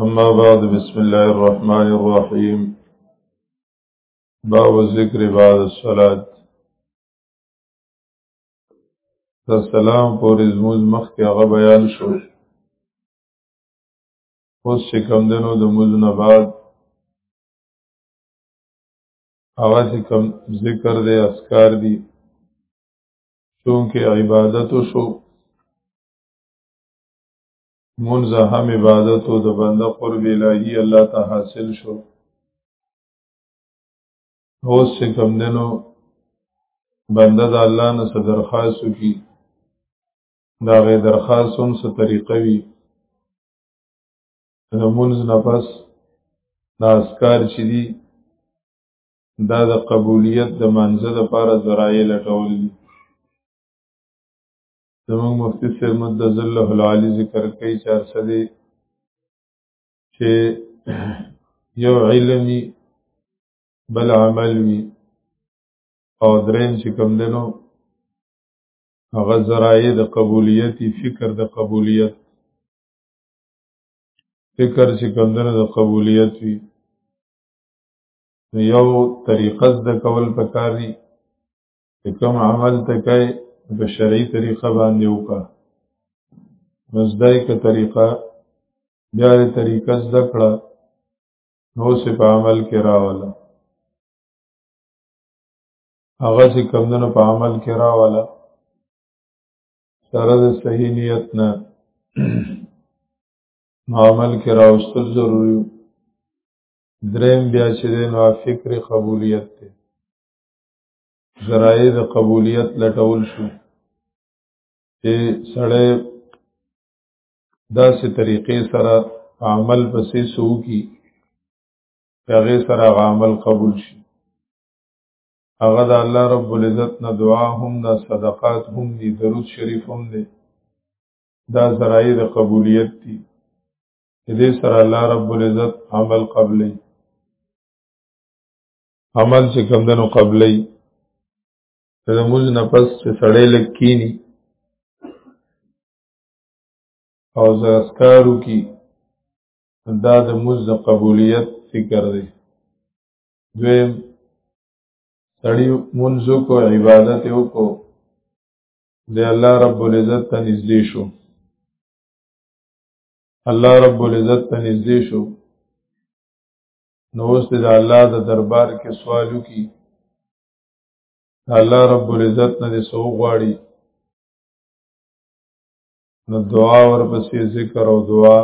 أما بعد بسم الله الرحمن الرحيم باب الذكر بعد الصلاة تر سلام پورې زموږ مخکې هغه بیان شو اوس چې کم دنو د موږ نه بعد هغه چې کم ذکر دی اسکار دی چونکه عبادت شو مونږ هم عبادت او د بنده قرب الهي الله ته حاصل شو اوس چې کم دنو بنده د الله نه څه درخواست وکړي د هغې درخواست هم څه طریقه وي د لمونځ نه پس دا اسکار چې دي دا د قبولیت د منځه لپاره ذرایع لټول دي زمونږ مفتی صاحب مدذ الله العالی ذکر کوي چې ارسه دی چې یو علمي بل عمل وي او درین چې کوم دنو هغه ذرایع د قبولیت فکر د قبولیت فکر چې کوم دنو د قبولیت وي یو طریقه د کول پکاري چې کوم عمل ته کوي په شرعي طریقه باندې وکړه نو زده یې که طریقه بیا یې طریقه زده کړه نو سې په عمل کې راوله هغه چې کمدنو په عمل کې راوله سره د صحیح نیت نه عمل کې راوستل ضروري دریم بیا چې دی نو فکر قبولیت دی ذرایع د قبولیت لټول شو چې سړی داسې طریقې سره عمل پسې سو کی هغه سره عمل قبول شي هغه د الله رب العزت نه دعا هم د صدقات هم دي درود شریف هم دي دا ذرایع د قبولیت دي دې سره الله رب العزت عمل قبلې عمل چې کم دنو قبلی د موز نه پس چې سړی لږ کینی او زرسکارو کی دا د موز د قبولیت فکر دی دویم سړی منځو کو عبادت وکړو د الله رب العزت ته نږدې شو الله رب العزت ته نږدې شو نو اوس د الله د دربار کې سوالو کی الله رب العزت نه دې سو غواړي نو دعا ورپسې ذکر او دعا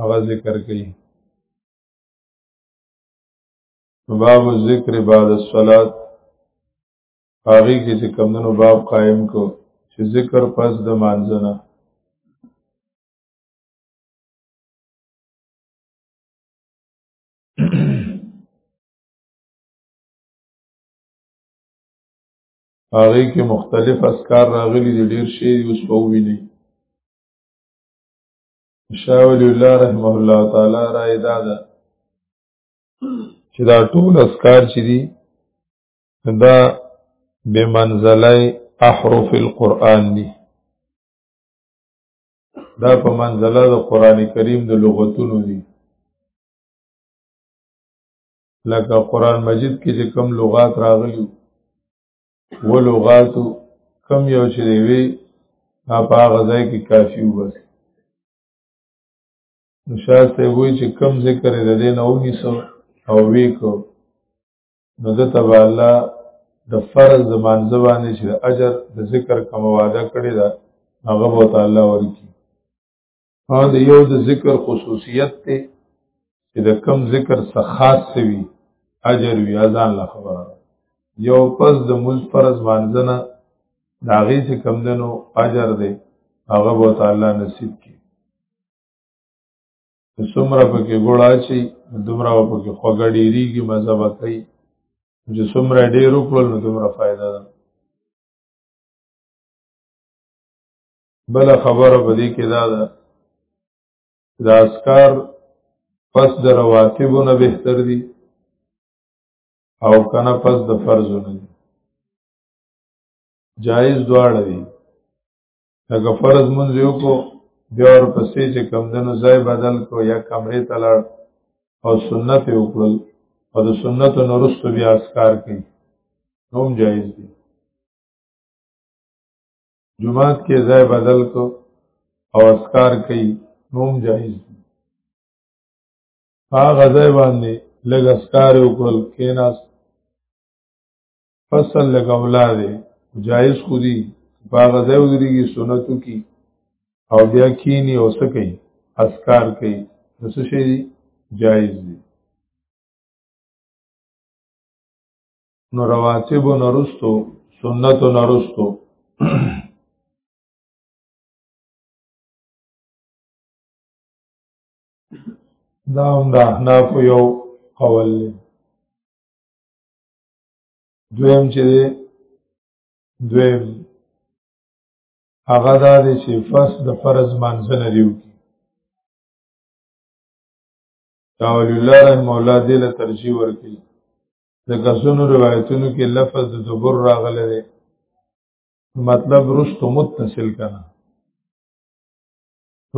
هغه ذکر کوي باب ذکر بعد الصلات هغه کې چې کمندونو باب قائم کو چې ذکر پس د مانځنه هغه کې مختلف اسکار راغلي دي ډیر شی اوس په ویني شاول الله رحمه الله تعالی را ادا ده چې دا ټول اسکار چې دي دا بمنزله احرف القرآن دي دا په منزله د قران کریم د لغتونو دي لکه قران مجید کې چې کم لغات راغلي و لغاتو کم یو چې دی وی په هغه ځای کې کافی و بس نشاسته وی چې کم ذکر د دې نه ونیسو او وی کو نو د تبا الله د فرض د مانځه باندې چې اجر د ذکر کوم وعده کړی دا هغه به تعالی ورکی او د یو د ذکر خصوصیت ته چې د کم ذکر څخه خاص وي اجر وی اذان لا خبره یو پس د مز فرض مانځه نه دا غي چې کم دنو اجر دی هغه به تعالی نصیب کی څومره پکې ګوړه چی دومره پکې خوګه ډیریږي مزه به کوي چې څومره ډیر وکړل نو دومره فائدہ ده بل خبره به دې کې دا ده دا اسکار پس د رواتبو نه بهتر دي او کنه پس د فرضو نه دي جایز دواړه دي لکه فرض مونږ یو کو بیا ور پسې چې کم دنو ځای بدل کو یا کمرې ته لاړ او سنت یې وکړل او د سنت نورستو بیا اسکار کوي نوم جایز دی جمعات کې ځای بدل کو او اسکار کوي نوم جایز دی هغه ځای باندې لږ اسکار وکړل کیناست فصل لګولا دی جایز خو دی باغ ځای ودرېږي سنتو کې او بیا کینی او څه کوي اسکار کوي نو څه شي جایز دي نو رواتب نرستو سنت نرستو دا هم د احناف یو قول دی دویم چې دی دویم هغه دا دی چې فس د فرض مانځنه دیو کی داول الله رحم الله دې له ترجیح ورکړي د کسونو روایتونو کې لفظ د دبر راغلی دی مطلب رستو متصل کنه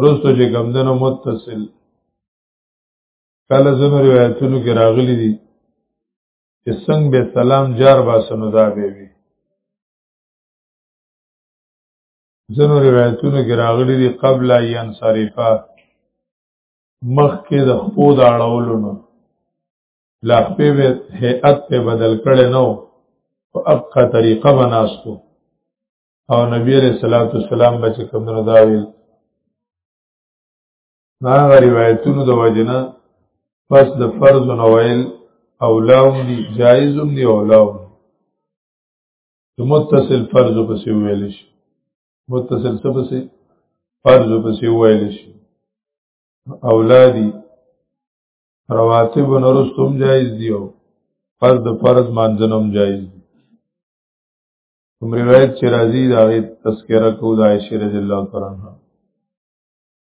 رستو چې ګمدنو متصل کله زمو روایتونو کې راغلي دي چې څنګه به سلام جار باسنو دا به وي ځنو روایتونو کې راغلي دي قبل ایان صریفه مخ کې د خپو د اړولو نه لا خپې به هيئت په بدل کړي نو په اقا طریقه بناستو او نبی علیہ الصلوۃ والسلام بچ کوم نو دا ویل دا غا روایتونو د وجنه پس د فرض نوایل اولاو دی جایزم دی اولاو د متصل فرض په سی ویل شي متصل څه په سی فرض په سی ویل شي اولادی رواتب نورستم جایز دی او فرض د فرض مانځنم جایز دی کوم روایت چې راځي دا غي تذکرہ کو د عائشہ رضی الله تعالی عنها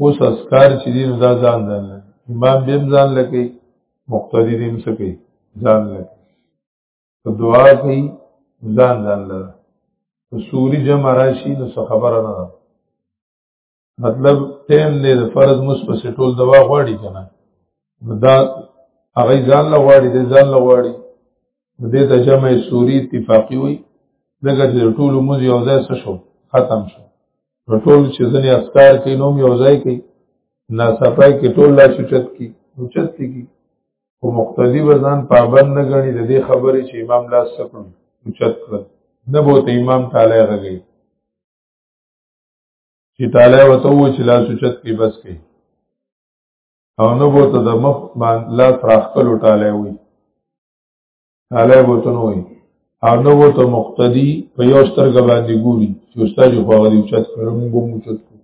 اوس اسکار چې دین دا ځان ځان امام بیم ځان لکې مقتدی دین څه کوي ځان لکې دعا کوي ځان ځان لره سوري جمع راشي نو څه خبره نه ده مطلب ټیم دې د فرض مس په سټول دوا غواړي کنه دا هغه ځان له غواړي دې ځان له غواړي دې ته جمع سوري اتفاقي وي دغه چې ټول موږ یو ځای شو ختم شو نو ټول چې ځنې اسکار کوي نو یو ځای کوي نا صفای کې ټول لا چوچت کی چوچت کی او مقتدی وزن پابند نه غني د دې خبرې چې امام لاس سکړو چوچت کړ نه بو ته امام تعالی غږی چې تعالی وته و چې لاس چوچت کی بس کوي او نه بو ته د مخ لاس راخلو تعالی وي علی وتن وای او نو وته مقتدی په یو سترګ باندې ګوري چې استاد یې خو غلی چت کړو موږ مو چت کو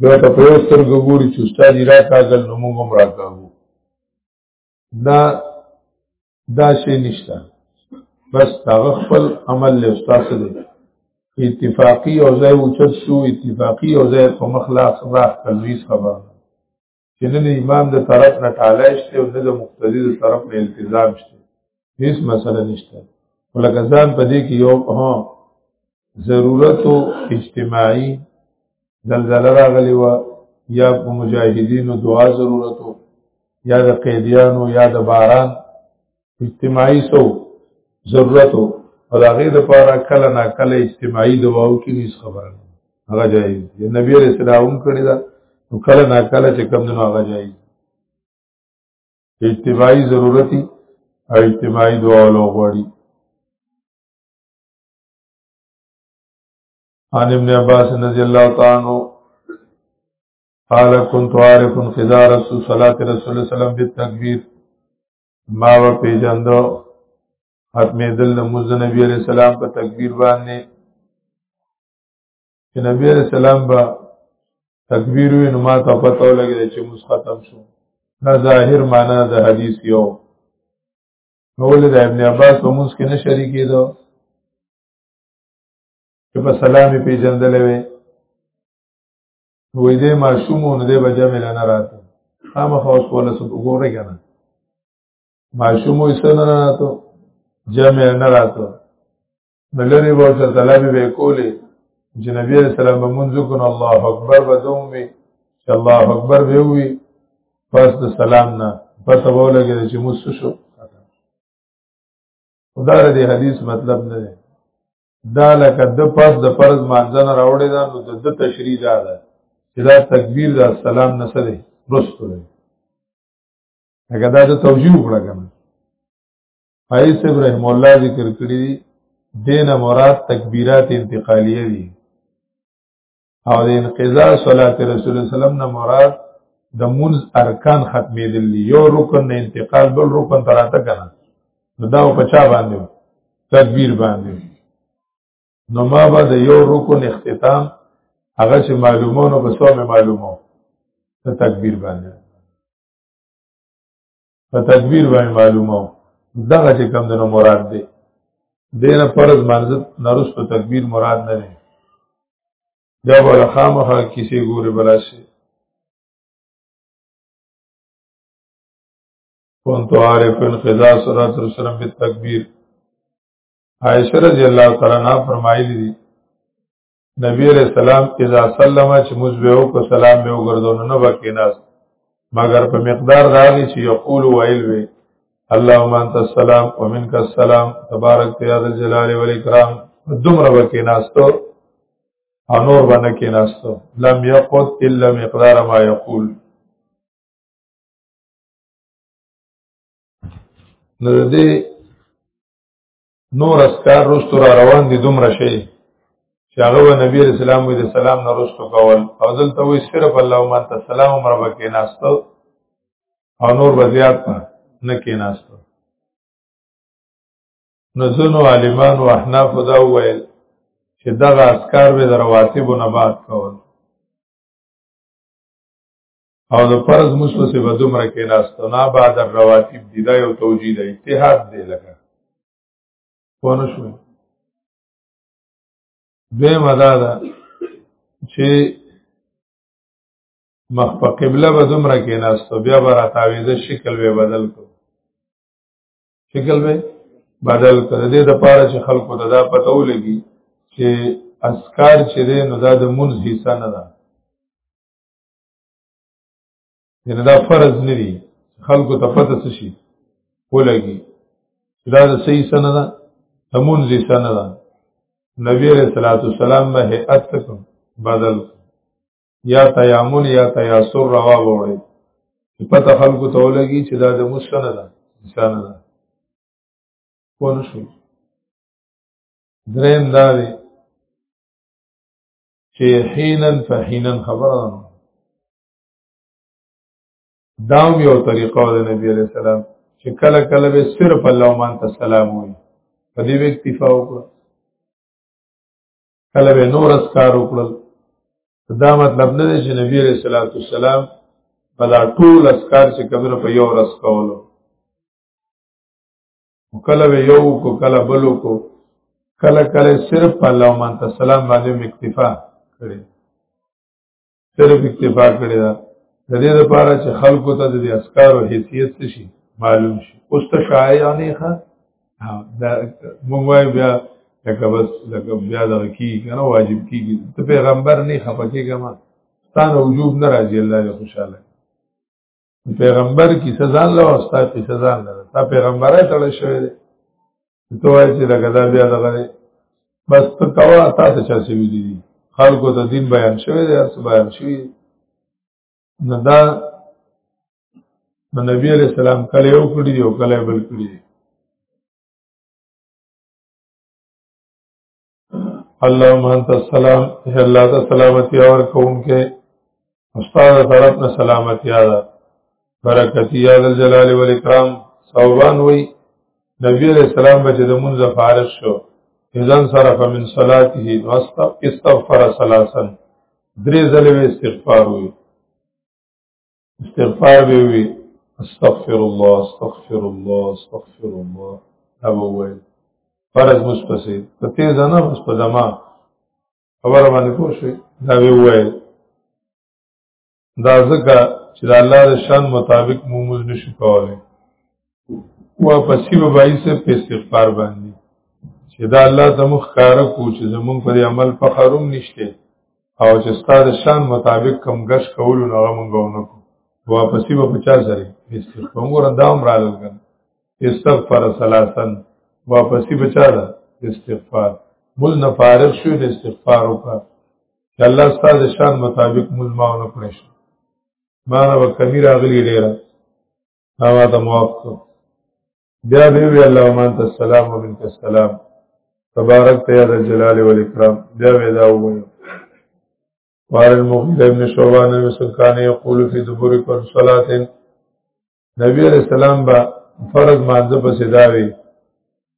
بیا ته په یو سترګ ګوري چې استاد یې راکاګل نو موږ هم راکاګو دا دا شی نشته بس هغه خپل عمل له استاد سره اتفاقی او ځای اوچت شو اتفاقی او ځای په مخلاص راخ تلویز خبره چې نه د امام د طرف نه ټالای شته او نه د مقتدی د طرف نه التزام شته هیڅ مسله نشته ولکه ځان په دې کې یو ها ضرورت او اجتماعي زلزلہ راغلی و یا په مجاهدینو دعا ضرورت یا د قیدیانو یا د باران اجتماعي سو ضرورت او هغه د پاره کله نا کله اجتماعي دواو کې هیڅ خبره نه هغه جایز دی نبی علیہ السلام کړی دا نو کله نا کله چې کم نه هغه جایز اجتماعي ضرورتي او اجتماعي دعا له غوړي عن ابن عباس رضی الله تعالی عنہ قال كنت عارف خضار رسول صلاه رسول الله صلی الله علیه وسلم بالتکبیر ما و پیجندو ختم دل نموز نبی علیہ السلام په تکبیر باندې چې نبی علیہ السلام با تکبیر وی نو ما ته پته ولګی چې موږ ختم شو دا ظاهر معنا د حدیث یو نو ولې د ابن عباس په موږ کې نه شریکې دو چې په سلامي پیجندلې وي وې دې ماشوم نو دې بجا مې نه راته خامہ خاص کوله سب وګورې کنه ماشوم یې سن نه راته جمع نه راته ملری به سره طلبي به کولې چې نبی عليه السلام مونږ کو نو الله اکبر بدوم وي چې الله اکبر به وي پس د سلام نه پس وولګې چې موږ شو خدا دې حدیث مطلب نه دا لکه د پس د فرض مانځن راوړې ده نو د تشریح دا ده چې دا تکبیر دا سلام نه سره رسته ده هغه دا د توجیه وکړه کنه فایز ابراهیم الله ذکر کړی دین مراد تکبیرات انتقالیه دي او د انقضاء صلات رسول الله سلام نه مراد د منز ارکان ختمېدل یو رکن نه انتقال بل رکن تراته کنه دا په چا باندې تدبیر باندې نو ما به د یو رکن اختتام هغه چې معلومونو په سو معلومو ته تکبیر باندې په تکبیر باندې معلومه دغه چې کم دنو مراد دی دینه فرض مانځ نرس په تکبیر مراد نه دی دا ولا خامخه کیسې ګوره بلاشي كنت عارف انقضاء صلی الله علیه وسلم بالتکبیر عائشہ رضی الله تعالی عنها فرمایلی دي نبی علیہ السلام اذا سلم چې موږ به او کو سلام به وګرځو نو وکې ناس مگر په مقدار دا دی چې یقول ویل وی اللهم انت السلام ومنك السلام تبارك يا ذا الجلال والاكرام دومره وکې ناستو او نور باندې کې ناستو لم يقد الا مقدار ما يقول نو دې نور اسکار رستو را روان دي دومره شي چې هغه و نبی رسول الله علیه السلام نه رستو کول او دلته وی صرف الله ما ته سلام عمر بکې ناستو او نور وزیات نه کې ناستو نزنو عالمان او احناف دا ویل چې دغه اسکار به درواتب نه بعد کول او د فرض مسو سه به دومره کې ناستنا بعد الرواتب دی دا یو توجیه دی اتحاد دی لکه پونه شو به مدا دا چې مخ په قبله به دومره کې ناستو بیا به راتاویزه شکل به بدل کو شکل به بدل کړ دې د پاره چې خلکو ته دا پته ولګي چې اسکار چې دې نو دا د منځ حصہ نه ده یعنی دا فرض نه دي خلکو ته پته څه شي ولګي دا د صحیح سنه ده تمونځ سنه ده نبی علیہ الصلوۃ والسلام به هيئت تک بدل یا تیامن یا تیاسر روا وړي پته خلکو ته ولګي چې دا د مسنه ده انسان ده پوه شو دریم دا دی چې حینن فحینن خبره ده داوم یو طریقه ده نبی علیہ السلام چې کله کله به صرف الله مان ته سلام وایي په دې اکتفا وکړه کله به نور اسکار وکړل دا مطلب نه دی چې نبی علیہ الصلوۃ والسلام بلا ټول اسکار چې کبر په یو رس کولو کله یو کو کله بلو کو کله کله صرف الله مان تسلام باندې اکتفا کړي صرف اکتفا کړي دا د دې لپاره چې خلکو ته د اسکار او حیثیت شي معلوم شي اوس ته شایعانه ښه دا موږ وای بیا لکه بس لکه بیا دا کی کنه واجب کیږي ته پیغمبر نه خپکیږه ما ستانه وجوب نه راځي الله دې خوشاله پیغمبر کی سزا له واسطه کی سزا له تا پیغمبره تړل شوی دی ته وایې چې دا غدا بیا دغه دی بس ته کوا تا ته چا سوي دي خلکو ته دین بیان شوی دی ارس بیان شوی نه دا نبی علیہ السلام کله یو کړی دی او کله بل کړی دی اللهم انت السلام اے اللہ تا سلامتی اور کون کے استاد طرف نہ سلامتی آدھا برکتی آد الجلال والاکرام صوبان ہوئی نبی علیہ السلام بچے دمونز فارغ شو اذن صرف من صلاته واستغفر صلاسا درې ځلې استغفار وي استغفار به وي استغفر الله استغفر الله استغفر الله دا به وایي فرض مش پسې په تیز نه بس په دما خبره باندې پوه شئ دا به وایي دا ځکه چې د الله د شان مطابق موږ نشو کولای واپسی به بای سه په استغفار باندې چې دا الله زموږ کار کو چې زموږ پر عمل فخروم نشته او چې ستاسو شان مطابق کم غش کول نه غمونږونه کو واپسی به 50 زره استغفار وګور دا عمر لګن استغفار ثلاثن واپسی بچا ده استغفار مل نه فارغ شو د استغفار وکړه چې الله ستاسو شان مطابق مل ماونه کړی ما نه وکړی راغلی ډیره هغه ته موافق بیا به وی الله مان ته السلام و منک السلام تبارک ته یا جلال و اکرام بیا به دا وایي قال المغيرة ابن شعبان مثل كان يقول في دبر كل صلاة نبی علیہ السلام با فرض مانزه پس داوی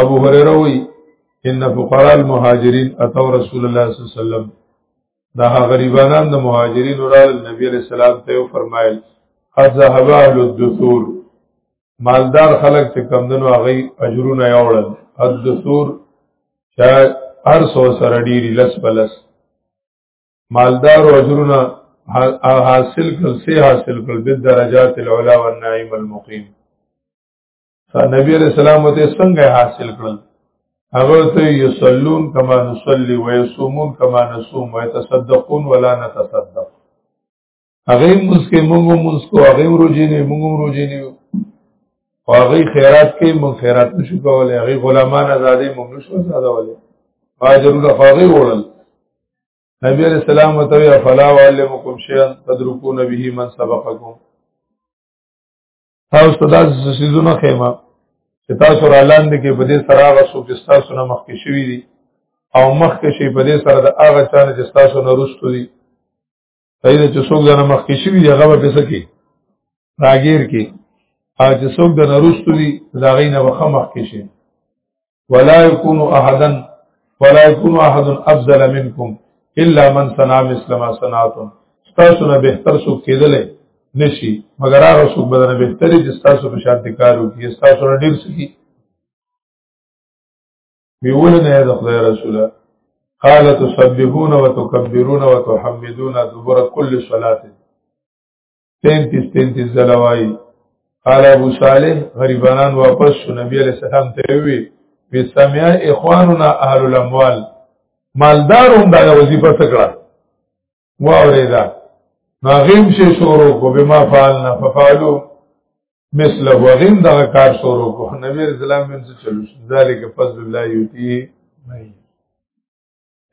ابو هريره وی ان فقراء المهاجرين اتوا رسول الله صلی الله علیه وسلم دا غریبانان د مهاجرین ورال نبی علیہ السلام ته فرمایل قد ذهب اهل الدثور مالدار خلق چې کمندنو هغه اجرونه یوړل الدثور چا هر سو سره ډیری لس بلس مالدار او اجرونه حاصل کړ سه حاصل کړ د درجات العلا والنعیم المقیم نبی علیہ السلام ته څنګه حاصل کړل هغه ته یصلون کما نصلي و یصومون کما نصوم و یتصدقون ولا نتصدق هغه مسکه موږ مسکو هغه روزي نه موږ روزي نه او هغه خیرات کوي موږ خیرات نشو کولای هغه غلامان آزادې موږ نشو آزادولای فاجرونه هغه وړل نبی علیہ السلام ته یا فلا علمکم شیئا تدرکون به من سبقکم تاسو ته داسې سيزونه خېما چې تاسو را لاندې کې په دې سره هغه څوک چې تاسو نه مخکې شوي دي او مخکې شي په دې سره د هغه چا نه چې تاسو نه رسټو دي صحیح ده چې څوک نه مخکې شوي دي هغه به پسې کې راګیر کې او چې څوک د نرستو دي دا غي نه وخه مخکې شي ولا يكون احدا ولا يكون احد افضل منكم الا من صنع مثل ما صنعتم تاسو نه بهتر سو کېدل نشي مگر هغه سو بدنه بهتري چې تاسو په شان کارو کې تاسو نه ډیر سکی ویونه نه د خدای رسوله قال تسبحون وتكبرون وتحمدون دبر كل صلاه تینتیس تینتیس دلوائی قال ابو صالح غریبانان واپس شو نبی علیہ السلام تیوی بی سمیا اخواننا اهل الاموال مالدار هم دا وظیفه سکړه واوریدا ما غیم شي شروع کو بما فعلنا ففعلوا مثل وغیم دا کار شروع کو نبی رسول الله من څه چلو ذالک فضل الله یوتی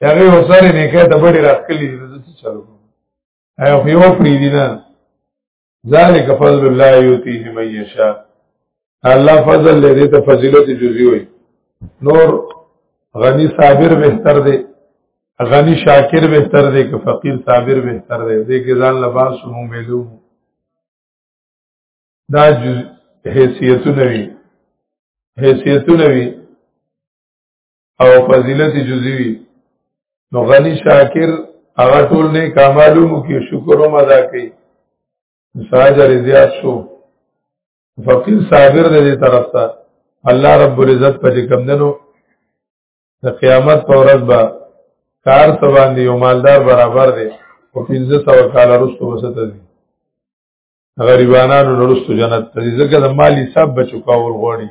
هغه وسره نه کړه د بډې راخلی دې څه چلو ایو خو یو پری دی نه ذالک فضل الله یوتیه من یشا الله فضل لري ته فضیلت جزئی وي نور غنی صابر بهتر دی غنی شاکر بهتر دی که فقیر صابر بهتر دی دې کې ځان لباس مو ملو دا جز حیثیتونه وی حیثیتونه وی او فضیلت جزوی نو غنی شاکر هغه ټول نه کمالو مو کې شکر او مزا کوي ساجر زیات شو فقیر صابر دې طرف ته الله رب العزت په کوم دنو د قیامت پر ورځ به کار څه باندې یو مالدار برابر دی او 1500 کال وروسته وسته دی غریبانو وروسته جنت ته ځکه د مالی حساب بچو کاول غوړي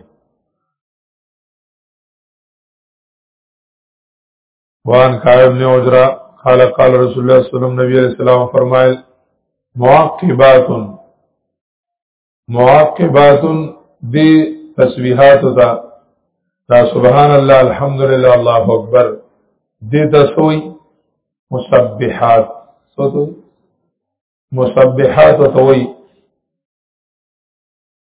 وان قائم نے عجرہ قال قال رسول الله صلی الله علیه وسلم نبی علیہ السلام فرمائل معاقبات معاقبات دی تسبیحات تا دا سبحان الله الحمدلله الله اکبر دی تسوی مسبحات سوتو مسبحات توي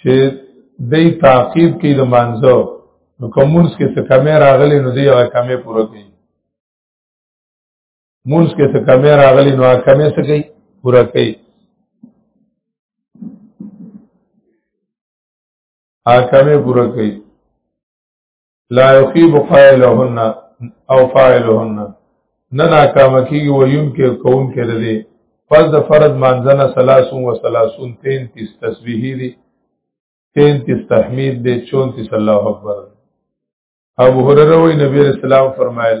چې دې تعقیب کې د مانزو نو کومونس کې څه کمې راغلي نو دې هغه کمې پوره کړي مونږ کې څه کمې راغلي نو هغه کمې څه کوي پوره کوي هغه کمې پوره کوي لا یخیب قائلهن او فاعلهن نه ناکام کیږي ویون کې کون کې لري پس د فرض مانځنه 33 و 33 33 تسبیح دي 33 تحمید دي 34 الله اکبر ابو هرره وی نبی رسول الله فرمایل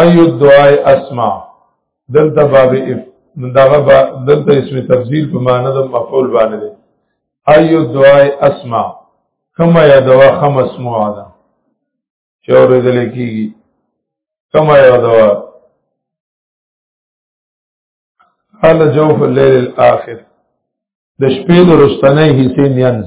ایو دعای اسمع دلته باب اف دغه با دلته اسم تفضیل په معنی د مفعول باندې دی ایو دعای اسمع کما یا دوا خم اسمع ده چې اورېدل کیږي کما یا دوا حال جوف الليل الاخر د شپې د رستنې حصے نینځ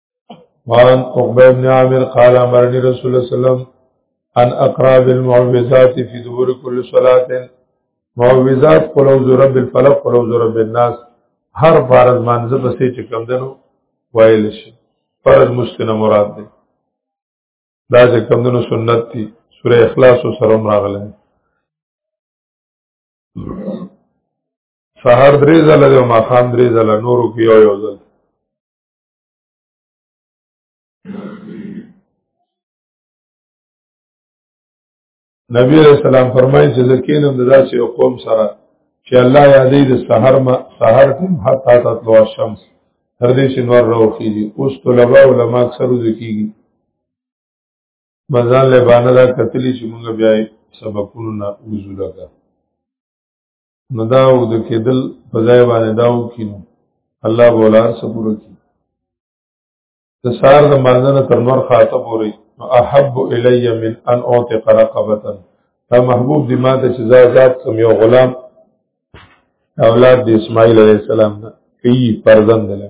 وان عقبه بن عامر قال امرني رسول الله صلی الله علیه وسلم ان اقرا بالمعوذات في دبر كل صلاه معوذات قل اعوذ برب الفلق قل اعوذ برب الناس هر فرض منځ په سې چې کم دنو وایل شي فرض مستنه مراد ده دا چې کم دنو سنت دي سوره اخلاص او سره راغله سحر درې ځله او ماخام درې ځله نورو کې یو یو ځله نبی علیہ السلام فرمایي چې زکینم د داسې یو قوم سره چې الله یادې د سحر ما سحر ټیم حتا تطلع الشمس تر دې چې نور راوخیږي اوس طلبه علما اکثر ذکیږي مزان له باندې دا کتلی چې موږ بیا سبقونو نه وزو لګا نو دا او د کېدل په ځای باندې دا او کینو الله بولار سپور کی د سار د مازنه تر نور خاطه پوری نو احب الی من ان اوتق رقبه دا محبوب دی ما ته چې زاد کوم یو غلام اولاد د اسماعیل علیه السلام نه کی پرزند له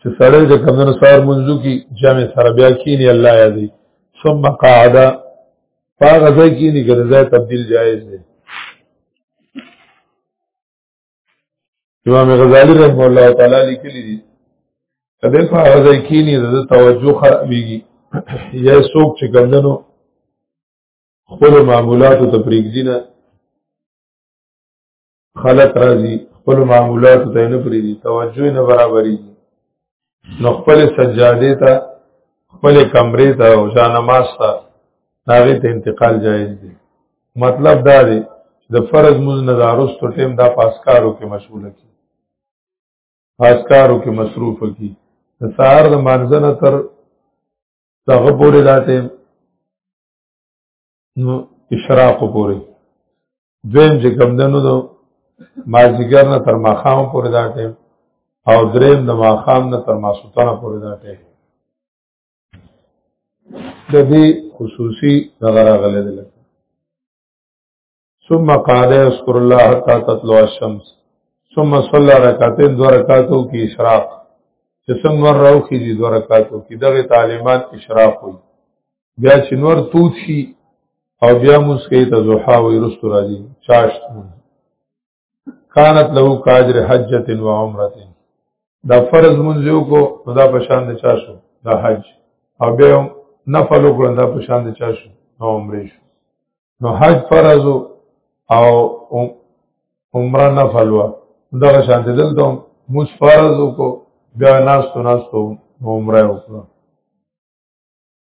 چې سړی د کمنو سار منځو کې جامع سره بیا کینی الله یادی ثم قاعده پاغه ځای کینی ګر ځای تبديل جایز دی امام غزالی رحم الله تعالی لیکلی دی کله په هغه ځای کې نه د توجه خرابېږي یا څوک چې ګندنو خپل معمولاتو ته پریږدي نه خلط راځي خپل معمولات ته نه پریدي توجه نه برابري نو خپل سجاده ته خپل کمرې ته او جانماز ته هغه ته انتقال جایز دی مطلب دا دی د فرض مز نظارست ټیم دا پاسکارو کې مشغول کی پاسکارو کې مصروف کی د سهار د مانځنه تر دغه پورې داته نو اشراق پورې دویم چې کم دنو دو مازیګر نه تر ماخام پورې دا ټیم او دریم د ماخام نه تر ماسوتان پورې دا ټیم د دې خصوصي دغره غلې ده ثم قال اذكر الله حتى تطلع الشمس ثم صلى ركعتين دو رکعاتو کې اشراق چې څنګه راوخی دي دوه رکعاتو کې دغه طالبان اشراق وي بیا چې نور توت شي او بیا موږ کې ته زوحا وې رستو راځي چاشت مونږ کانت له کاجر حجت و عمره دا فرض مونږ یو کو دا په شان د چا شو دا حج او بیا نفل وکړ دا په شان د چا شو نو عمره شو نو حج فرض او عمره نفل و دا شان د دلته موږ فرض کو بیا ناس تو ناس تو عمره وکړه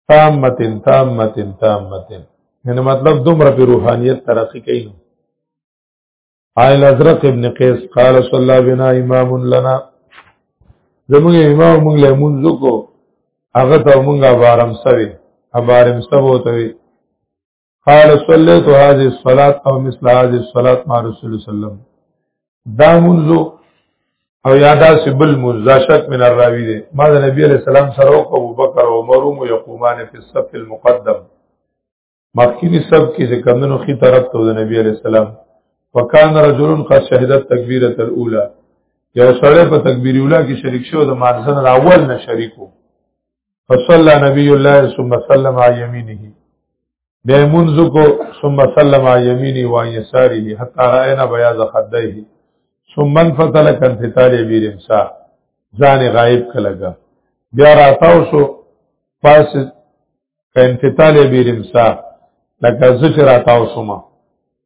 تامتن تامتن تامتن یعنی مطلب دومره په روحانیت ترقی کوي نو عائل ازرق ابن قیس قال صلی الله بنا امام لنا زموږ امام موږ له منځ کو هغه ته موږ بارم سوي ابارم سبو ته قال صليت هذه الصلاه او مثل هذه الصلاه مع رسول الله صلى الله عليه وسلم دا منذ او یادا سبل منذ شک من الراوی دی ما د نبی علیہ السلام سره او ابو بکر او عمر او یقومان فی الصف المقدم مخکینی سب کې چې کمنو خي طرف ته د نبی علیہ السلام وکان رجل قد شهد التکبیره الاولى یو سره په تکبیر اوله کې شریک شو د مانځنه اول نه شریکو فصلى نبي الله ثم سلم على يمينه بیا منځ کو ثم سلم على يمينه وعن يساره حتى راينا بياض خديه ثم انفتل كان فتال بير امسا ځان غائب کلګا بیا راتاو شو پاس کان فتال بير امسا لکه زچ راتاو شو ما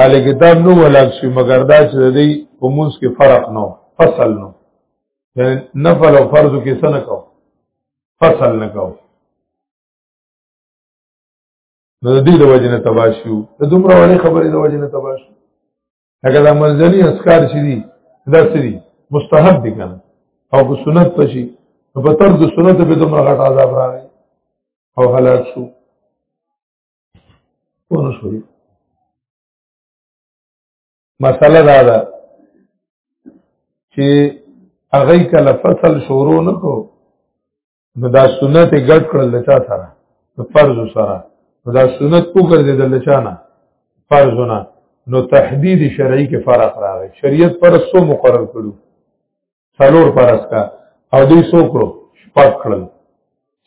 اهل کتاب نو ولاک شي مګر دا چې دی په موس کې فرق نو فصل نو یعنی نفل او فرض کې څه نه کو فصل نه کو نو د دې د وجه نه تباشو د دومره وړې خبرې د وجه نه تباشو هغه د منځلي اسکار شې دي دا سری مستحب دي کنه او کو سنت پشي په تر د سنت په دومره غټ عذاب راغی او هلاک شو پوه شوي مسله دا ده چې هغه کله فصل شروع نکو نو دا سنت ګډ کړل د چا سره د فرض سره نو دا سنت وګرځیدل د چا نه فرض نه نو تحدید شرعي کې فرق راغی شریعت پر سو مقرر کړو سلور پرس کا او دې سو کړو شپږ کړل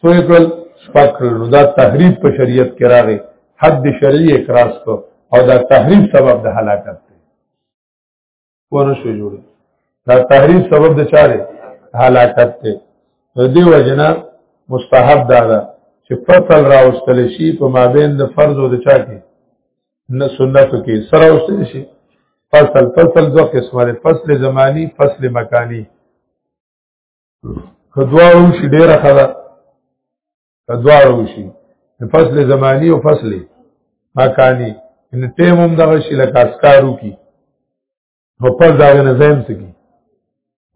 سو یې کړل شپږ کړل نو دا تحریف په شریعت کې راغی حد شرعي اقرار کو او دا تحریف سبب د هلاکت دی ونه شو جوړ دا تحریف سبب د چاره هلاکت دی دې وجنا مستحب دا ده چې فصل راوستل شي په مابین د فرض او د چا کې نه سنت کې سره اوسې شي فصل فصل دوه قسمه ده فصل زمانی فصل مکانی کدوا وشي ډیره خلا کدوا وشي فصل زمانی او فصل مکانی ان ټیم هم دغه شي لکه اسکارو کی په پس دا نه زم سکی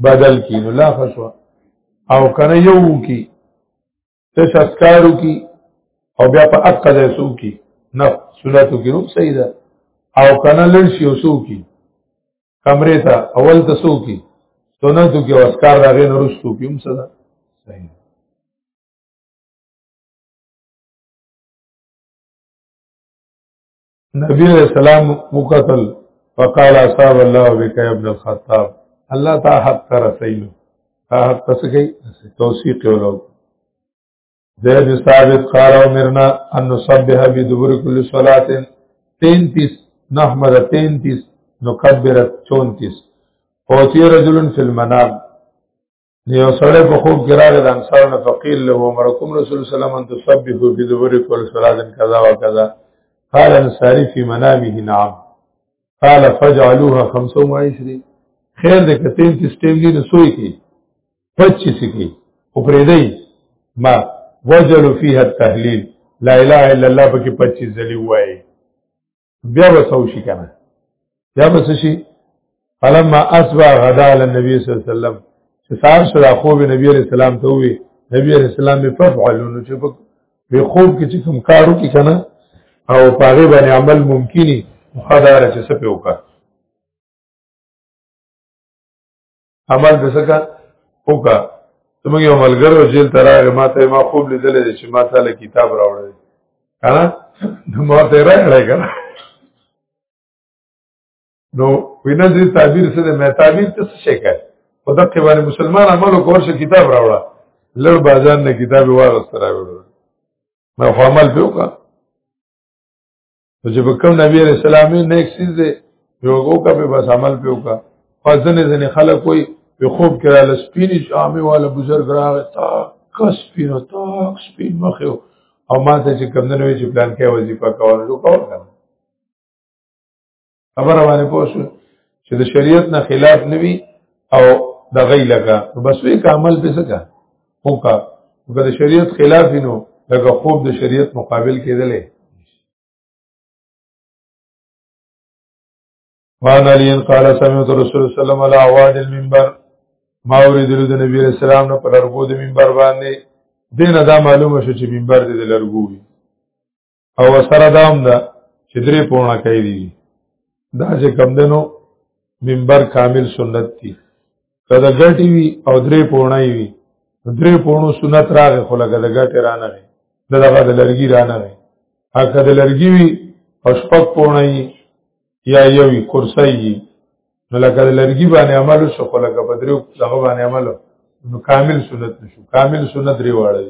بدل کی نو لا خشوا او کنه یو کی ته شسکارو کی او بیا په اقا ځای سو کی نه سنتو کې هم صحیح ده او کنه لړ شي او سو کی کمرې ته اول ته سو کی سنتو کې واسکار راغې نه رسو کی هم صدا صحیح نبی علیہ السلام مقتل فقال اصاب الله بك يا ابن الخطاب الله تا حق تر سیلو تا حق پس گئی توثیق ولو زید ثابت قال امرنا ان نسبح بدبر كل صلاه 33 نحمد 33 نكبر 34 اوتی رجل فی المنام یو سړی په خوب کې راغی د انصار نه فقیل له عمرکم رسول الله صلی الله علیه وسلم ان تسبحوا فی دبر کل صلاه کذا وکذا قال انصاری فی منامه نعم قال فجعلوها 25 خیر دې کتیم چې سټیم دې نسوي کی 25 کی او پرې دی ما وجلوا فيها التهليل لا اله الا الله پکې 25 ځلې وایي بیا وسو شي کنه بیا بس شي فلما اصبح غدا علی النبي صلی الله علیه وسلم چې سار شدا خو به نبی علیہ السلام ته وی نبی علیہ السلام به فعلوا نو چې په خوب کې چې کوم کارو کې کنه او پاره باندې عمل ممکني مخدار چې څه په وکړه عمل به سکا وکا زموږ یو ملګرو جیل ته راغی ما ته ما خوب لیدل چې ما تعالی کتاب راوړی کنه نو ما ته راغلی کنه نو وینا دې تعبیر سره مې تعبیر ته څه شي کوي په دغه باندې مسلمان عمل وکړ چې کتاب راوړا لړ بازار نه کتاب واغستره وړو نو عمل به وکړه نو چې په کوم نبی عليه السلام یې نیک سیز دی یو وکړه په بس عمل په وکړه فزنه ځنې خلک وي په خوب کې را لسپینی شامه والا بزرګ راغی تا کس پینو تا سپین مخیو او ما ته چې کمندنوي چې پلان کې وظیفه کول نو کول کنه خبره باندې پوه شو چې د شریعت نه خلاف نه وي او د غي لګه بس وی کامل به څه کا هو کا که د شریعت خلاف نو لکه خوب د شریعت مقابل کېدلې وان علی قال سمعت رسول صلی الله علیه وسلم علی عواد المنبر ما اوریدل د نبی رسول الله نو پر ارغو د منبر باندې دین دا معلومه شو چې منبر دې لرګو وي او سره دام دا چې درې پونه کوي دي دا چې کم دنو منبر کامل سنت دي کله ګټي وي او درې پونه وي درې پونو سنت راغې خو لګه د ګټه رانه وي دغه د لرګي رانه وي هغه د لرګي وي او شپږ پونه وي یا یوي کرسي وي نو لکه د لرګي باندې عمل شو خو لکه په درې دغه باندې عمل نو کامل سنت نشو کامل سنت لري واړی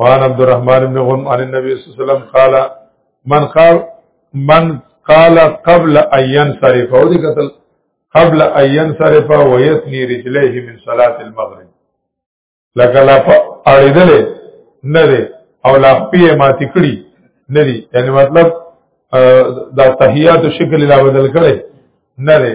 قال عبد الرحمن بن غنم عن النبي صلى الله عليه وسلم قال من قال من قال قبل ان ينصرف او دې قتل قبل ان ينصرف ويثني رجليه من صلاه المغرب لکه لا اړیدل نه دی او لا پیه ما تکړی نه دی یعنی مطلب دا تحیات شکل لا بدل کړي نه دی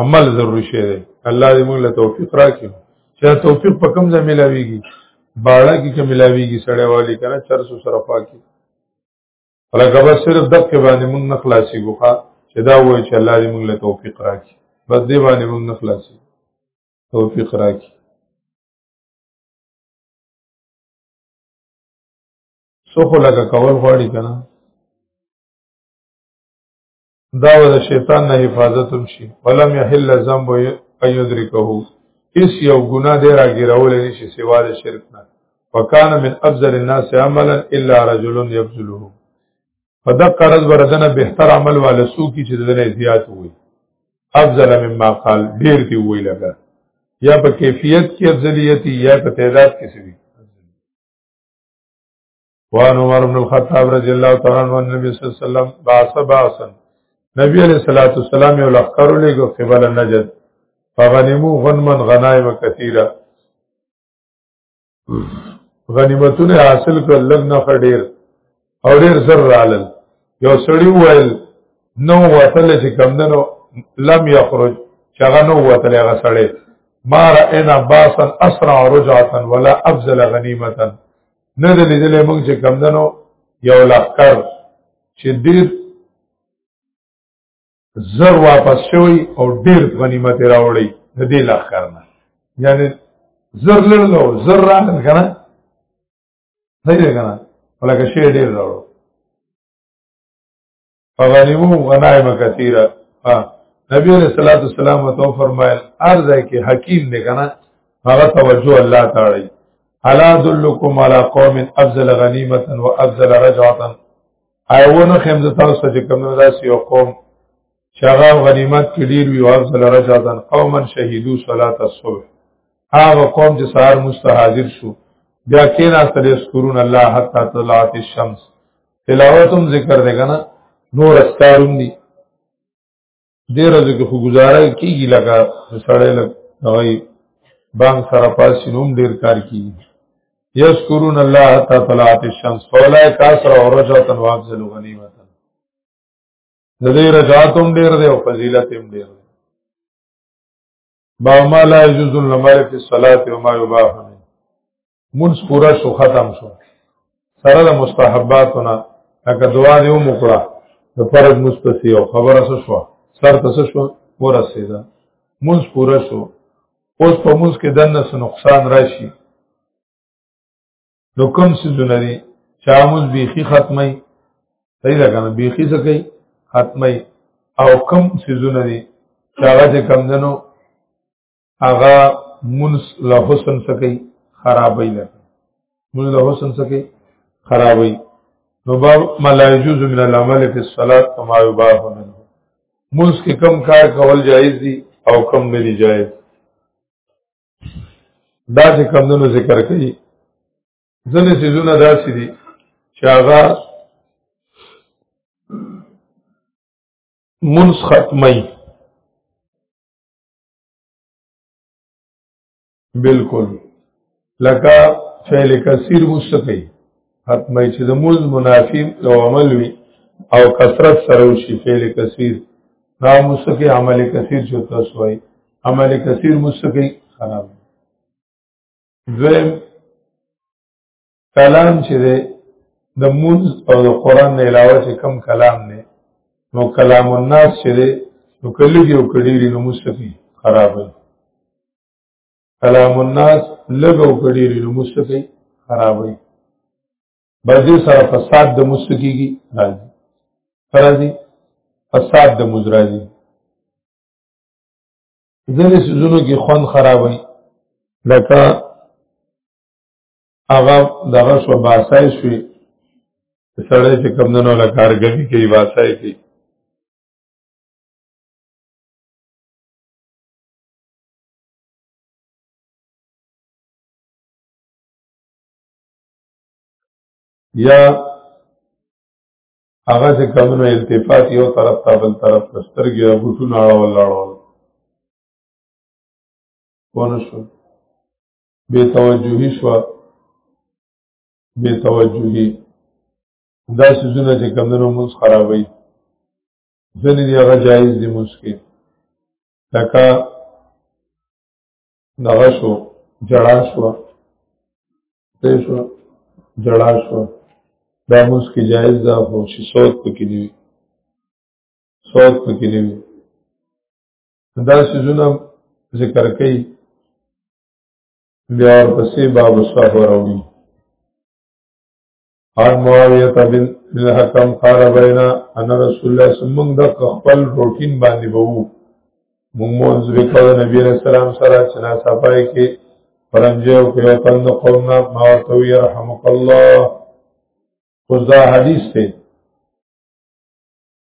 عمل ضروري شی دی الله دې موږ له توفیق راکړي چې توفیق په کوم ځای ملاويږي باړه کې کې ملاويږي سړی والی کنه چرسو سره پاکي لکه بس صرف دغه باندې موږ نه خلاصي ګوخه چې دا وایي چې الله دې موږ له توفیق راکړي بس دې باندې موږ نه خلاصي توفیق راکړي سو خو لکه کول غواړي کنه دا د شیطان نه حفاظت هم شي ولم يحل ذنب ايدرکه اس یو ګناه دی راګیرول نشي سوا د شرک نه وکانه من افضل الناس عملا الا رجل يبذله فدق قرض بردنه بهتر عمل والا سو کی چې دنه زیات وي افضل مما قال ډیر دی وی لګا یا په کیفیت کې افضلیت یا په تعداد کې سوي وان عمر بن الخطاب رضی الله تعالی عنہ نبی صلی الله علیه وسلم باث باث نبی علیہ الصلوۃ والسلام یو لخر لګو قبل نجد فغنمو غنمن غنائم کثیره غنیمتونه حاصل کړل لګ نه خډیر او ډیر زر رالل یو سړی وایل نو وتل چې کمندنو لم یخرج چغه نو وتل هغه سړی ما رأینا باسن اسرع رجعتا ولا افضل غنیمتا نه د لیدلې موږ چې کمدنو یو لخر چې ډیر زر واپس شوی او ډیر غنیمت راوړی د دې لخر نه یعنی زر لړلو زر راغل کنه صحیح ده کنه ولکه شی ډیر راوړو فغنمو غنائم کثیره ها نبی علیہ الصلوۃ والسلام تو فرمایل ارزه کې حکیم دی کنه هغه توجه الله تعالی الا دلکم علی قوم افضل غنیمه و افضل رجعه ایونه خیم د تاسو ته کوم نه داسې یو قوم چې هغه غنیمت کې ډیر وی او افضل رجعه قوما شهیدو صلات الصبح هغه قوم چې سهار مستحاضر شو بیا کینا سره سکرون الله حتا طلعت الشمس تلاوت هم ذکر دی کنه نور استارون دي ډیر ورځې کې خو گزاره کیږي لکه سړی لګ نوای بانګ سره پاسې نوم ډیر کار کیږي یذکرون الله حتا طلعت الشمس فولای کاسر او رجعت وابذل غنیمت د دې رجعت هم ډیر دی او فضیلت هم ډیر دی با ما لا یجوز المال فی الصلاه و ما یباح مونږ پورا شو ختم شو سره د مستحباتونه لکه دعا دی و مکړه د فرض مستسی او خبره څه شو سر ته څه شو ورسېده مونږ پورا شو اوس په مونږ کې دنه څه نقصان راشي نو کوم څه جنري چا مونږ بیخي ختمي صحیح ده کنه بیخي څه کوي ختمي او کوم څه جنري چا چې کم دنو هغه منس له حسن سکی خرابې لګ منس له حسن سکی خرابې نو باب ما لا يجوز من العمل في الصلاه كما يباح منه منس کې کم کار کول جایز دي او کم نه دي جایز دا چې کم نه ذکر کوي ځنې سيزونه داسې دي چې هغه منس ختمي بالکل لکه فعل کثیر مستقی حتمه چې د موز منافیم د عمل وي او کثرت سره وشي فعل کثیر دا مستقی عمل کثیر چې تاسو وایي عمل کثیر مستقی خراب دویم کلام چې دی د مونز او د قرآن نه علاوه چې کم کلام دی نو کلام الناس چې دی نو کلګي او کډيري نو مستفي خراب دی کلام الناس لګو کډيري نو مستفي خراب دی بځې سره فساد د مستکیږي راځي راځي فساد د مزراځي ځنې سيزونو کې خوند خرابوي لکه هغه دغه شو باسای شوی سړی چې کمدنو له کارګری کوي باسای کوي یا هغه چې کمنو التفات یو طرف ته بل طرف ته سترګې او ګوټونه اړول اړول پوه نه شو بے توجهی شو بے توجهی دا سيزونه چې کمونو موږ خرابوي ځنې دی هغه جایز دی موږ کې لکه دغه شو جړا شو ته شو جړا شو دا موږ کې جایز ده خو چې صوت پکې نیوي صوت پکې نیوي دا سيزونه ذکر کوي بیا ورپسې باب الصحو راوړي عن معاویه بن الحکم قال بینا ان رسول الله سمون د خپل روټین باندې وو مونږ مونږ وکړ نبی رسول الله سره چې نا صفای کې پرنجو کې تند قومنا ما تو يرحمك الله خدا حدیث ته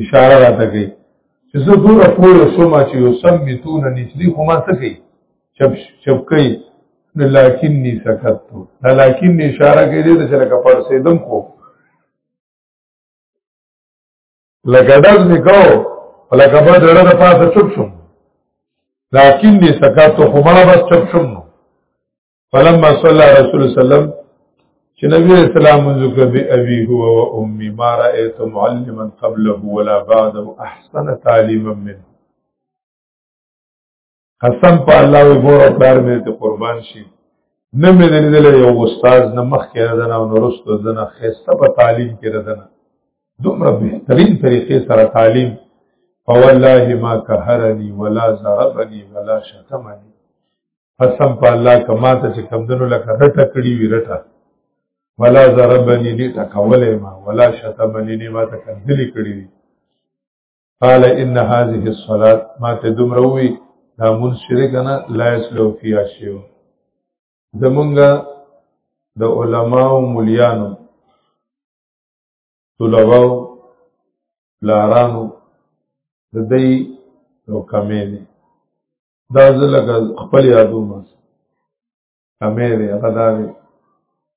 اشاره راته کوي چې زه دوره پوه شوم چې یو سم میتون نسلی خو ما څه کوي چپ چپ کوي لکن ني سکت تو لکن ني اشاره کوي دې چې لکه پر سیدم خو لکه دز نکاو لکه به دړه د پاسه چپ شوم لکن ني سکت تو خو ما بس چپ شوم نو فلما صلى رسول الله صلی الله علیه وسلم چې نبی رسول الله منذ کبي ابي هو و امي ما رايت معلما قبله ولا بعده احسن تعليما منه قسم په الله و مور او پلار مې ته قربان شي نه مې لیدل یو استاد نه مخ کې ردنه او نورستو ځنه خسته په تعلیم کې ردنه دومره بهترین طریقې سره تعلیم فوالله ما كهرني ولا ضربني ولا شتمني قسم په الله کما ته چې کمدنو لکه رټه کړی وی رټه ولا ضربني دي تکولې ما ولا شتمني نه ما ته کنځلې کړی وی قال ان هذه الصلاه ما ته دمروي دا مون شرک نه لا اسلو فی اشیو زمونږه د علماو مليانو طلباو لارانو د دې یو کمې دي دا زله خپل یادو ما امه وی هغه دا وی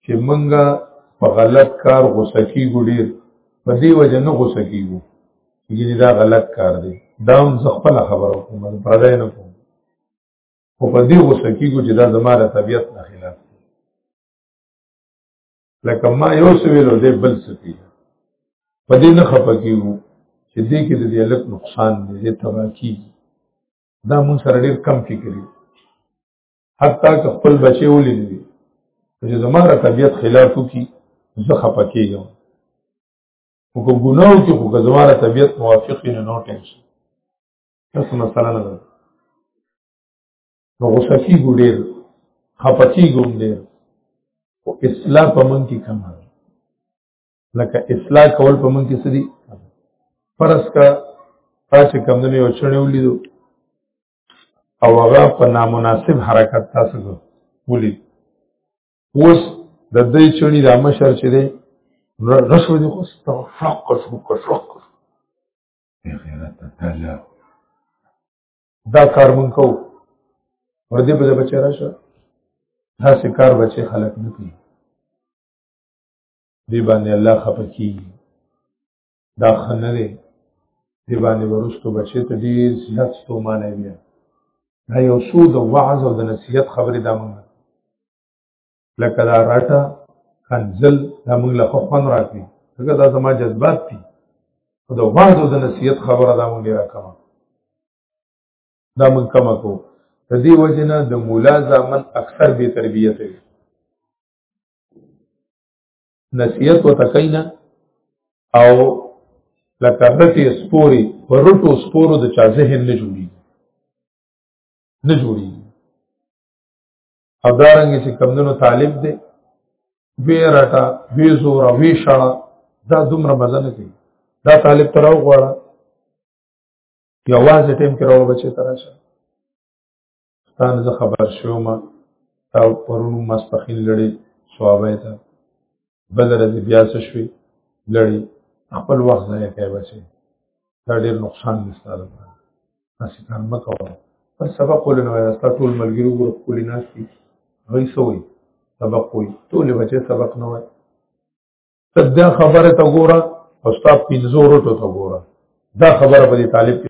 چې مونږه په غلط کار غوسه کیږو ډیر په دې وجه نه غوسه کیږو یګنی دا غلط کار دی دا هم خپل خبره کوم پردای نه کوم خو په دې غوسه کیږو چې دا زماره طبیعت نه خلاف دی لکه ما یو څه ویلو دې بل څه دی په دې نه خپه کیږو چې دې کې د دې الک نقصان دی دې تباہ کیږي دا مون سره ډیر کم فکر دی حتی که خپل بچي ولید دي چې زماره طبیعت خلاف کی زه خپکیږم او کو ګناو کې خو زماره طبیعت موافق نه نو ټینشن تاسو مثلا نه نو غوسه کی ګډیر خپکی ګوندې او اصلاح په من کې کمه لکه اصلاح کول په مونږ کې څه دي فرض کا تا چې کمدنې یو چڼې ولیدو او هغه په نامناسب حرکت تاسو کو ولید اوس د دې چڼې د مشر چې دی رشوه دي خو ستو فرق شو کو فرق غیرت تعالی دا کار مونږ کوو ور دې په بچی راشه دا سکار بچی خلق نه کوي دی باندې الله خپه کیږي دا خنه دی دی باندې ورستو بچی ته ډیر زیات ستومانه بیا دا یو څو د وعظ او د نصیحت خبرې دا مونږ لکه دا راټه کنزل دا مونږ له خوان راکړي ځکه دا زما جذبات دي او د وعظ او د نصیحت خبره دا مونږ راکړه دا مونږ کما کو د دې وجنه د مولا ځامن اکثر به تربیته وي نصیحت و تکینا او لکه غټي سپوري ورټو سپورو د چا ذهن نه جوړي نه جوړي او دارنګ چې کمندونو طالب دی وی راټا وی زور وی شړه دا دومره مزه نه کوي دا طالب تراو غواړه یوازې ټیم کې راو بچي تراشه ستان زه خبر شوم تا پرونو ماسپخین لړی سوابای ته بل ورځ بیا څه شوې لړی خپل وخت ضایع کوي بچي دا ډېر نقصان دی ستا لپاره هسې کار مه کوه پر سبق ولې نه وایه ستا ټول ملګري وګوره ښکلي ناست دي هغوی څه وایي سبق وایي ټولې بچې سبق نه وایي ته دا خبره ته ګوره او ستا پنځو روټو ته ګوره دا خبره به دې طالب کې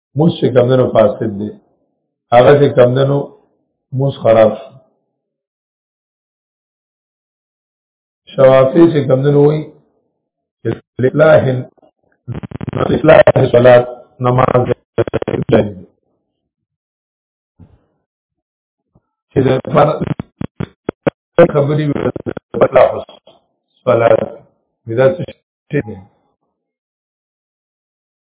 موس چې کمدنو فاسد دی هغه چې کمدنو موس خراب شو شوافی چې کمدنو وی اصلاح اصلاح صلات نماز چې د پر خبرې وکړه صلات مدا څه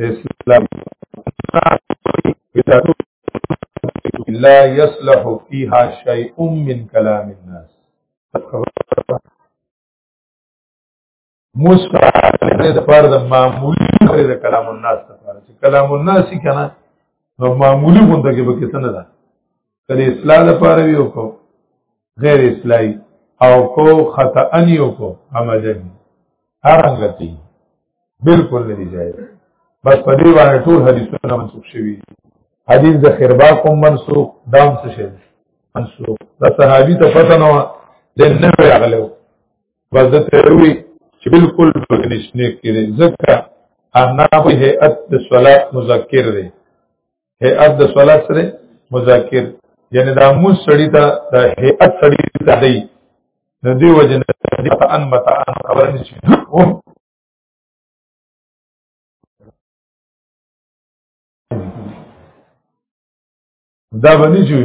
اسلام لا يصلح فيها شيء من كلام الناس مستعلق دې د پاره د معمولی خبره د کلام الناس لپاره چې کلام الناس کنا نو معمولی غونډه کې به کې څنګه ده کله اصلاح لپاره وی وکړو غیر اصلاحي او کو خطا ان یو کو عمدن هر انګتی بالکل نه دی جایز بس په دې باندې ټول حدیثونه منسوخ شوي حدیث د خربا کوم منسوخ دام څه شي منسوخ دا صحابي ته پته نه و د نوې اغلو بس د تروي چې بالکل بکنيش نه کړي ځکه انا به هيئت د صلات مذکر دی هيئت د صلات سره مذکر یعنی دا مون سړی ته د هيئت سړی ته دی د دې وجه نه دې په ان متا ان خبر نشي دا باندې جوړ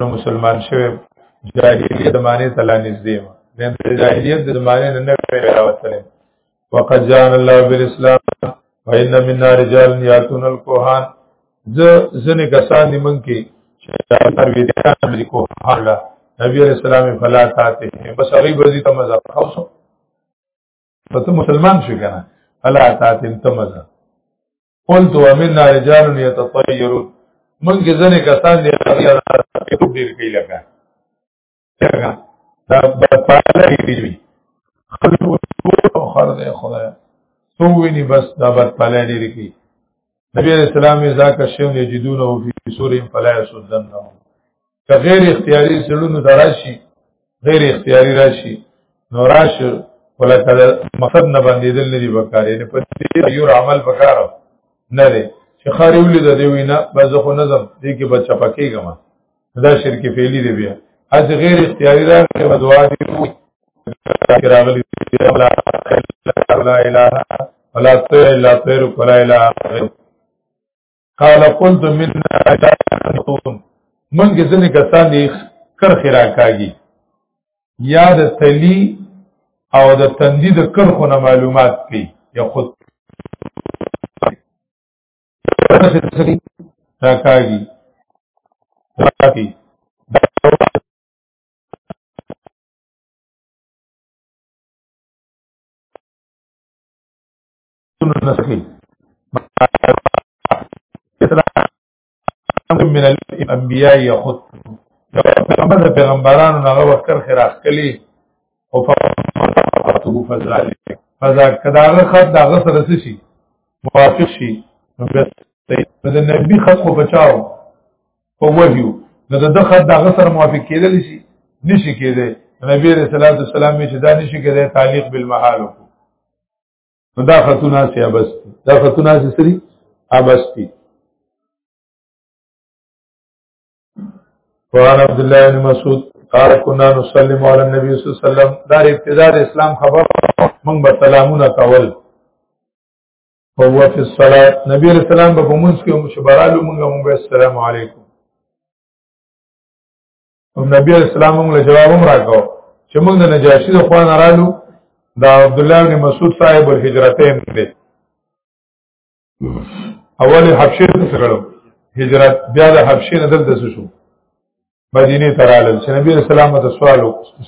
نو مسلمان شوم جاهلیت زمانه ته لا نږدې ما نن د جاهلیت د زمانه نه نه راوتلم وقد جان الله بالاسلام وان منا رجال یاتون القران ز زنه کسان دي مونږ کې چې تر وی دي کان دي کو حالا نبی علیہ السلام فلا تاته بس هغه بزی ته مزه خاصو ته مسلمان شو کنه فلا تاته ته مزه قلت ومننا رجال يتطيرون من کې ځنې کسان دي چې ټوب ډیر کوي لکه څنګه دا بدپاله کیږي خلک ټول خر دی خدای سو ویني بس دا بدپاله ډیر کوي نبی رسول الله ذاک شیون یجدونه فی سورهم فلا یسدنهم که غیر اختیاري سړونو دراشي غیر اختیاري راشي نو راشه ولکه مقصد نه باندې دل نه دی وکړ یعنی په دې یو عمل وکړ نه دی چې خاري ولې د دی وینا بس خو نظم دې کې بچا پکېګم دا شرک فعلی دی بیا از غیر اختیاري راغلی و دعا دی راغلی لا اله ولا طير لا طير ولا اله غيره قال قلت من اجاتون منګ ځنې کسان دي کرخې راکاږي یا د تلی او د تندی د کرخو نه معلومات کوي یا خود راکاږي راکاږي نسخي من الانبیاء یخط پیغمبر د پیغمبرانو نه غو کر خراخ کلی او فقطه فزال فزا کداغه خط داغه سره شي موافق شي نو بس د نبی خط خو بچاو په وحیو نو د خط داغه سره موافق کېدل شي نشي کېدل نبی رسول الله صلی الله علیه وسلم چې دا نشي کېدل تعلیق بالمحال وکړي نو دا خطونه سي ابستی دا خطونه سي سری ابستی وعن عبد الله بن مسعود قال كنا نسلم على النبي صلى الله عليه وسلم دا ابتداء اسلام خبر من به سلامونه کول هو فی الصلاه نبی علیہ السلام په موږ کې مشبرالو موږ موږ السلام علیکم او نبی اسلام موږ له جواب هم راکاو چې موږ د نجاشي د خوان رالو دا عبد الله بن مسعود صاحب الهجرتین دی اول حبشه ته سره هجرت بیا د حبشه نه دلته شو مدینه ته رالل چې نبی اسلام ته سوال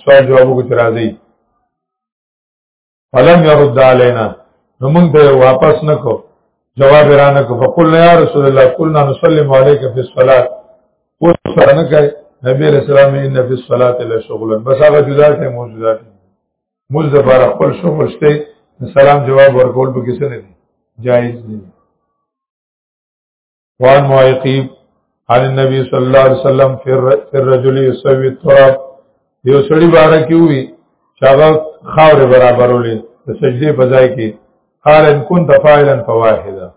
سوال جواب وکړ راځي فلم يرد علينا نو موږ ته واپس نکو جواب را نکو فقل يا رسول الله قلنا نسلم عليك في الصلاه اوس سره نه کوي نبی علیہ السلام ان فی الصلاه لا شغلا بس هغه جدا ته موجودات موږ د بار خپل شغل شته سلام جواب ورکول به کیسه نه دي جایز دي وان معیقیب عن النبي صلی الله علیه وسلم فی الرجل یسوی التراب یو سړی باره کې وی چې هغه خاور برابرولې د سجدې په ځای کې قال ان كنت فاعلا فواحدا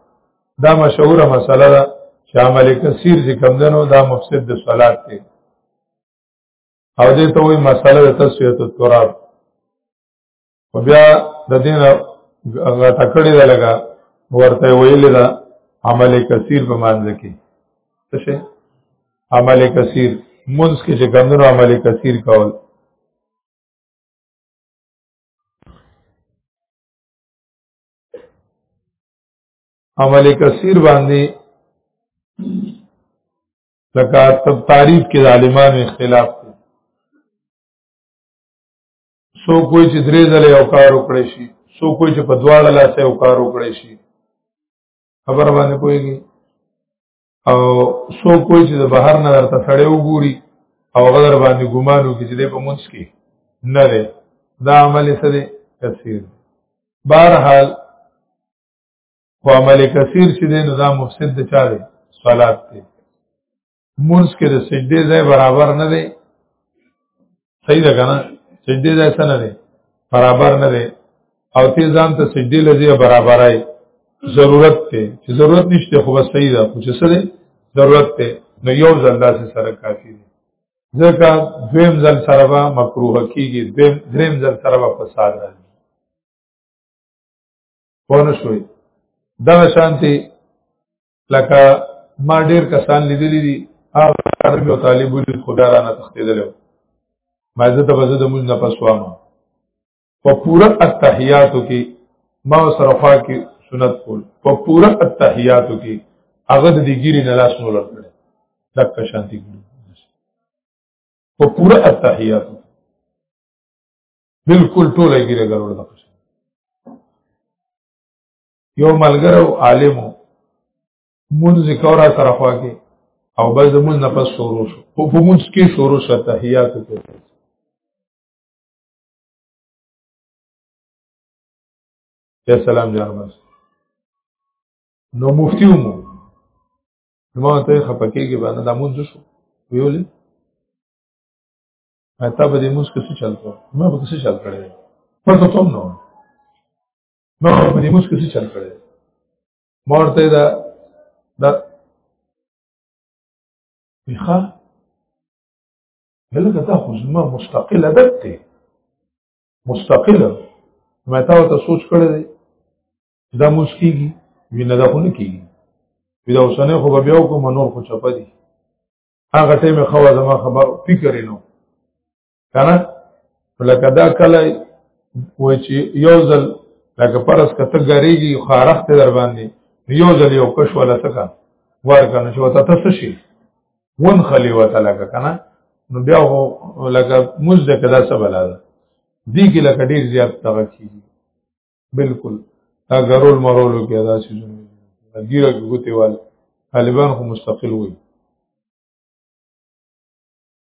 دا مشهوره مسله ده چې عمل کثیر چې کم دنو دا مفسد د صلات دی او دې ته وایي مسله د تسویه التراب او بیا د دین هغه تکړه ده لګا ورته ویل دا عمل کثیر په مانځ کې څه عمل کثیر منځ کې چې ګندنو عمل کثیر کول عمل کثیر باندې لکه تب تعریف کې د عالمانو اختلاف سو کوئی چې درې ځله یو کار وکړي شي سو کوئی چې په دواړه لاس یو کار وکړي شي خبر باندې کویږي او سو کوئی چې د بهر نه درته سړی وګوري او غدر باندې ګمانو کې چې د په مونږ کې نه ده دا عمل څه دی کثیر بهرحال خو عمل کثیر چې دی نو دا مفسد چا دی صلات دی مونږ کې د سجدې ځای برابر نه دی صحیح ده کنه سجدې ځای څه نه دی برابر نه دی او ته ځان ته سجدې لږه برابرای ضرورت ته چې ضرورت نشته خو بس صحیح ده خو چې سره ضرورت ته نو یو ځل داسې سره کافی دی ځکه دویم ځل سره به مکروه کیږي دویم دریم ځل سره به فساد راځي پونه شوي دا شانتي لکه ما ډیر کسان لیدلی دي هغه عربي او طالب ولید خدا را نه تختیدل ما زه ته بزه د موږ نه پسوام په پورا التحیاتو کې ما سره خوا کې سنت کول په پورا التحیاتو کې هغه د دیګری نه لاس نور کړ دک شانتی کړ په پورا التحیاتو بالکل ټوله ګیره ګرول دک یو ملګر او عالم مون ذکر سره خواږي او بس د مون نفس شروع شو او په مون کې شروع شو تحیات ته یا سلام جان بس نو مفتی مو ما ته خپکیږي باندې د مون شو ویولې اته به دې موږ څه چل کړو ما به څه چل کړې پته ته نو نو په دې موږ کې څه چل کړي مورته دا دا بخا هلته تا خو زما مستقل عادت دی مستقل ما تا ته سوچ کړی دی دا موږ کیږي وینه دا خو نه کیږي دا اوسنه خو بیا وکم نور خو چپه دي هغه ټیم خو زما خبر فکر نه کنه لکه دا کله و چې یو ځل لکه پرس کته غریږي خارخ ته در باندې یو ځل یو کښ ولا تکا ور کنه شو ته تاسو شي ون خلی وته لکه کنه نو بیا لکه مزده کدا څه بلا ده دی کې لکه ډیر زیات تغه کیږي بالکل دا غرول مرولو کې ادا شي ګیره ګوتیوال طالبان خو مستقل وي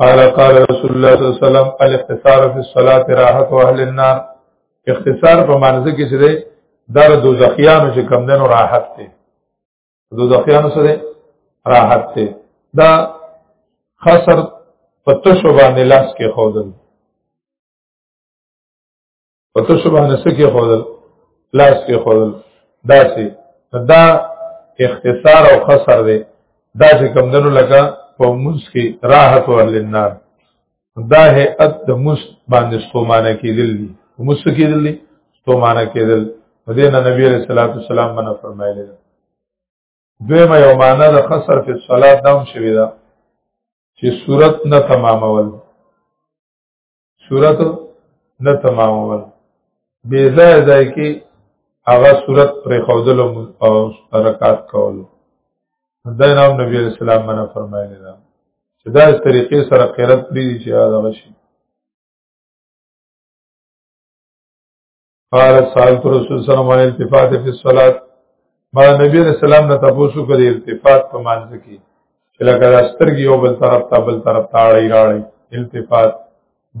قال قال رسول الله صلی الله علیه وسلم الاختصار فی الصلاة راحت اهل النار اختصار په معنی کې چې ده در دوزخیانو چې کم دنو راحت ته دوزخیانو سره راحت ته دا خسر پتشو باندې لاس کې خودل په تو شبه نسه کې خودل لاس کې خودل داسې دا اختصار او خسر دی دا چې کم دنو لکه په موس کې راحت او لنار دا ہے ات د موس باندې ستومانه کېدل دي موس کېدل دي ستومانه کېدل مدینه نبی علیہ الصلوۃ والسلام باندې فرمایلی دا دویمه یو معنا د خسر فی الصلاه دام شوی دا چې صورت نه تمامول صورت نه تمامول بې ځای ځای کې هغه صورت پر خودل او حرکت کول دا نام نبی علیہ السلام منه فرمایلی دا چې دا اس طریقې سره قرات پری دي چې هغه شي قال سالت رسول صلی الله علیه التفات فی الصلاه ما نبی علیہ السلام نه تاسو کړي التفات په مانځ کې چې لکه سترګې یو بل طرف ته بل طرف ته اړې راړې التفات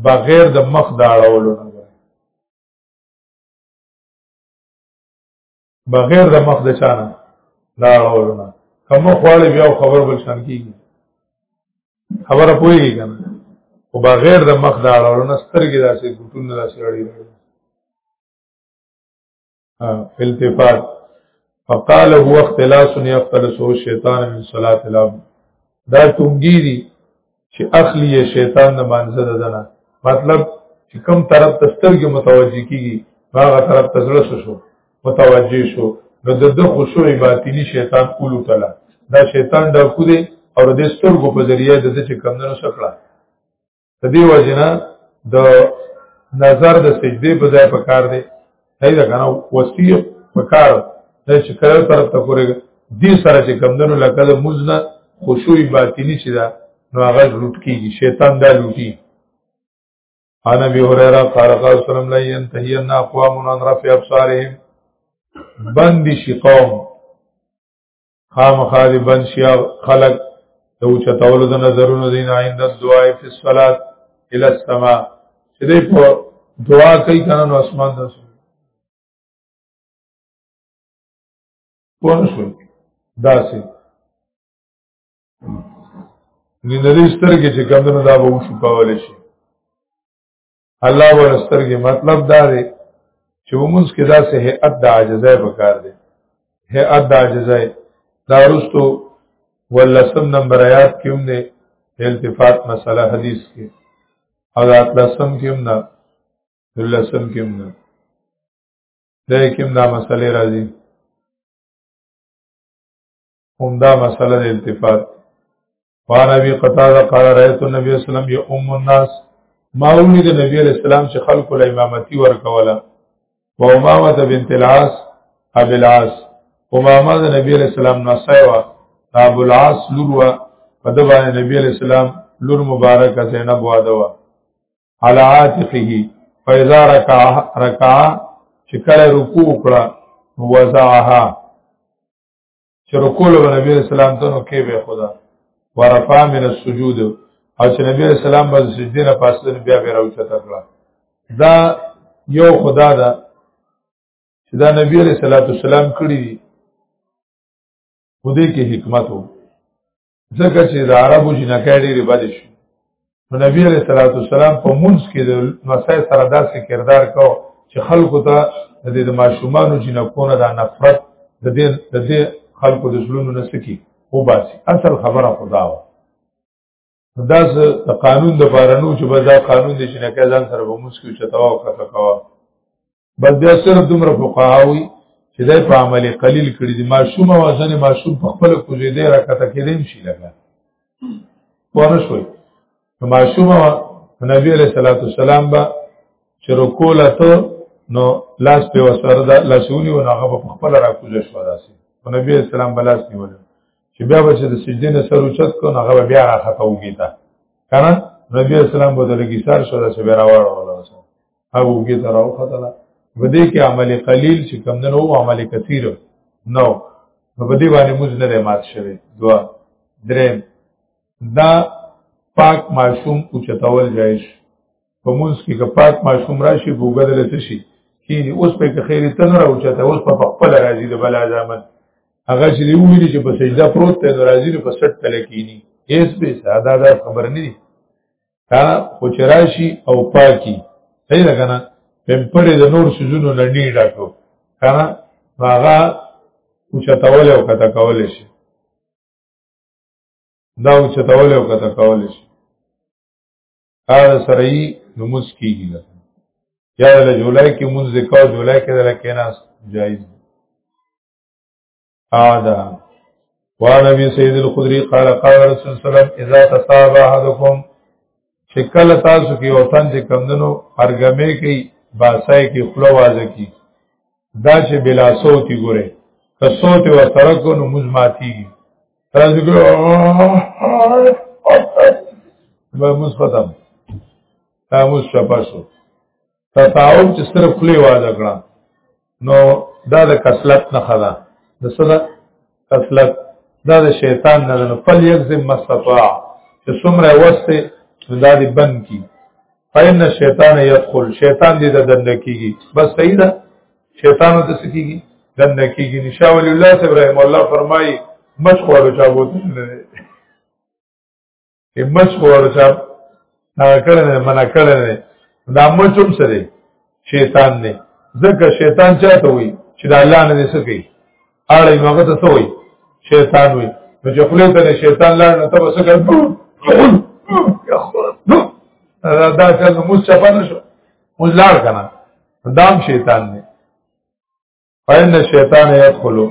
بغیر د مخ دا اړولو نه بغیر د مخ د چانه دا اړولونه کوم خواله بیا خبر بل شان کیږي خبره پوهیږي کنه او بغیر د مخ دا اړولونه سترګې داسې ګټون داسې اړي التفات فقال هو اختلاس يختلسه الشيطان من صلاه العبد دا تونګي دي چې اخلي یې شیطان د مانزه ددنه مطلب چې کم طرف ته سترګې متوجه کیږي هغه طرف ته زړه شو متوجه شو نو د د خشوع باطنی شیطان اولو تلا دا شیطان دا خو دی او د سترګو په ذریعه د چې کم نه شکړه د دې وجنه د نظر د سجدي په ځای په کار دی صحیح ده کنه وسیع پکار دا چې کله طرف ته پورې دې سره چې کمندونو لکه د مزنه خشوع باطینی چې دا نو هغه لوټ کیږي شیطان دا لوټي انا بي هريره قال قال سلام لا ينتهي ان اقوام عن رفع ابصارهم بند شي قوم خامخا دې بند شي خلق د اوچتولو د نظرونو دین آینده دعا فی الصلات الی السما چې دې په دعا کوي کنه نو اسمان ته شي پوه شو داسې ګندري سترګې چې کمونه دا به وشو کولای شي الله ورسترګي مطلب دا دی چې ومنځ کې دا سه هيئت د عاجزای پکار دی هيئت د عاجزای دا رستو ولسم نمبر آیات کې هم نه التفات مسله حدیث کې او د اتلسم کې هم نه دلسم کې هم نه دا کې هم دا مسله راځي همدا مسله د التفات قال ابي قتاده قال رايت النبي صلى الله عليه وسلم يؤم الناس ما وني د نبی عليه السلام چې خلق له امامتي ورکوله و امامه بنت العاص ابي العاص امامه د نبی عليه السلام نصيوا ابو العاص لوروا په د باندې نبی عليه السلام لور مبارک زینب واده وا على عاتقه فاذا ركع ركع چې کله رکوع کړه وزعها چې رکوع له نبی عليه السلام ته نو کې به خدا ورفع من السجود او چې نبی عليه السلام باندې سجدي نه پاسته بیا به راوچته کړه دا یو خدا دا چې دا نبی عليه السلام کړی دی خو دې کې حکمت وو ځکه چې د عربو جنکې ډېرې بد شي نو نبی علیہ الصلوۃ والسلام په مونږ کې د مسای سره داسې کردار کو چې خلکو ته د دې د ماشومان جنکونو د نفرت د دې د دې خلکو د زلونو نسکی او باسي اصل خبره خدا و دا ز قانون د بارنو چې بازار قانون دې چې نه کزان سره به مونږ کې چتاو کته کوا بس بیا صرف دومره فقهاوی چې دای په عمل قلیل کړی دي ماشوم او ځن ماشوم په خپل کوزې دی راکته کېدیم شي لګا پوه شوي ماشوم نبی علیہ الصلوۃ والسلام با چې رکوع لته نو لاس په وسره دا لاسونی و هغه په خپل را کوزې شو داسې او نبی علیہ السلام بلاس نیول چې بیا به چې د سجدې نه سر اوچت کو هغه بیا راخته وګیتا کنه نبی اسلام بوته لګی سر شو دا چې بیا راوړل هغه کې تراو خدلا ودې کې عمل قلیل چې کم نه وو عمل کثیر نو په دې باندې موږ نه مات شوه دوا درې دا پاک معصوم او چتاول جایش په موږ کې که پاک معصوم راشي بوګدل څه شي کینی اوس په خیر ته نه راوچته اوس په خپل راځي د بل ځامن هغه چې دی ویلي چې په سجده پروت ته راځي په سټ تل کینی هیڅ به ساده دا خبر نه دي ها خو چرایشي او پاکي صحیح ده کنه پمپړې د نور سيزونو لنډي ډاکو کنه هغه اوچتول او کته کول شي دا اوچتول او کته کول شي هغه سره یې نموز کیږي یا د جولای کې مونږ ذکر جولای کې د لکیناس جایز دی قاعده وعن ابي سيد الخدري قال قال رسول الله صلى الله عليه وسلم اذا تصاب احدكم شکل تاسو کې وطن چې کمندنو ارګمې کې باسای کې خلو واځ کې دا چې بلا صوتي ګوره که صوت و سره کو نو موږ ماتي تاسو ګو به موږ ختم تاسو شپاسو تطاوب چې صرف خلی واده کړه نو دا د کسلت نه خدا د صدا کسلت دا د شیطان نه نه فل یکزم مستطاع چې څومره وسته دا دی بند کی فین شیطان یدخل شیطان دې د دند کیږي بس صحیح ده شیطان د سکیږي دند کیږي نشاء ولی الله ابراهیم الله فرمایي مشخوره چا بوته نه همت خو ورچا کړه نه منع کړه نه دا مچوم سره شیطان نه ځکه شیطان چاته وي چې د الله نه سکی اړه نو هغه ته سوی شیطان وي نو چې خپل ته شیطان لاړ نو ته وسکه یا خو دا چې نو موږ چپن شو موږ لاړ کنه دام شیطان نه فإن الشیطان يدخلوا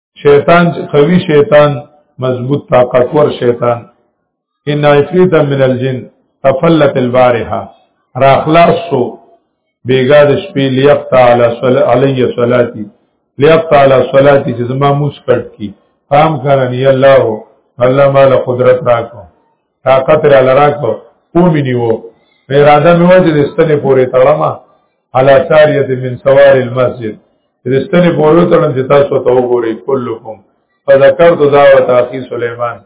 شیطان قوی شیطان مضبوط طاقتور شیطان ان عفریت من الجن تفلت البارحه را خلاص شو بیګا د شپې لیقطع علی صلی علی صلاتی لیقطع علی صلاتی چې زما موس کټ کی قام کرن یا الله الله مال قدرت راکو طاقت را لراکو کومی نیو په اراده مې وځي د ستنې پورې تړما علا ساریت من سوار المسجد د ستنې پورې تړم چې تاسو ته وګورئ کلکم فذكرت دعوت اخي سليمان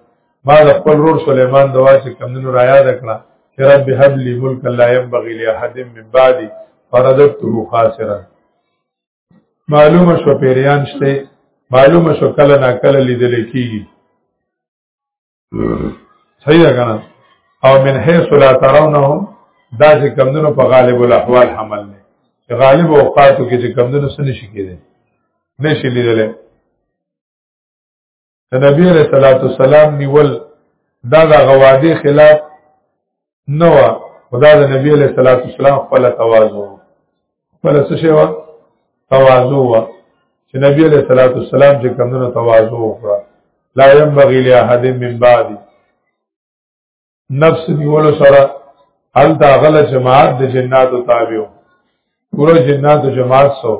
ما د خپل رور سليمان دوا چې کمنو را یاد کړه چې رب هب لي ملک لا ينبغي لاحد من بعدي فرددته خاسرا معلومه شو پیریان شته معلومه شو کله نا کله لیدل کیږي صحیح ده کنه او من حيث لا ترونهم دا چې کمندونو په غالب الاحوال حمل نه چې غالب اوقاتو کې چې کمندونو سن شي کېده نشي لیدل د نبی رسول الله سلام نیول دا د غواده خلاف نو خدا د نبی علیہ الصلوۃ والسلام خپل تواضع خپل څه شی و تواضع و چې نبی علیہ الصلوۃ والسلام چې کمنو تواضع وکړه لا ينبغي لاحد من بعد نفس نیول سره هل دا غل جماعت د جنات او تابع ګور جنات او جماعت سو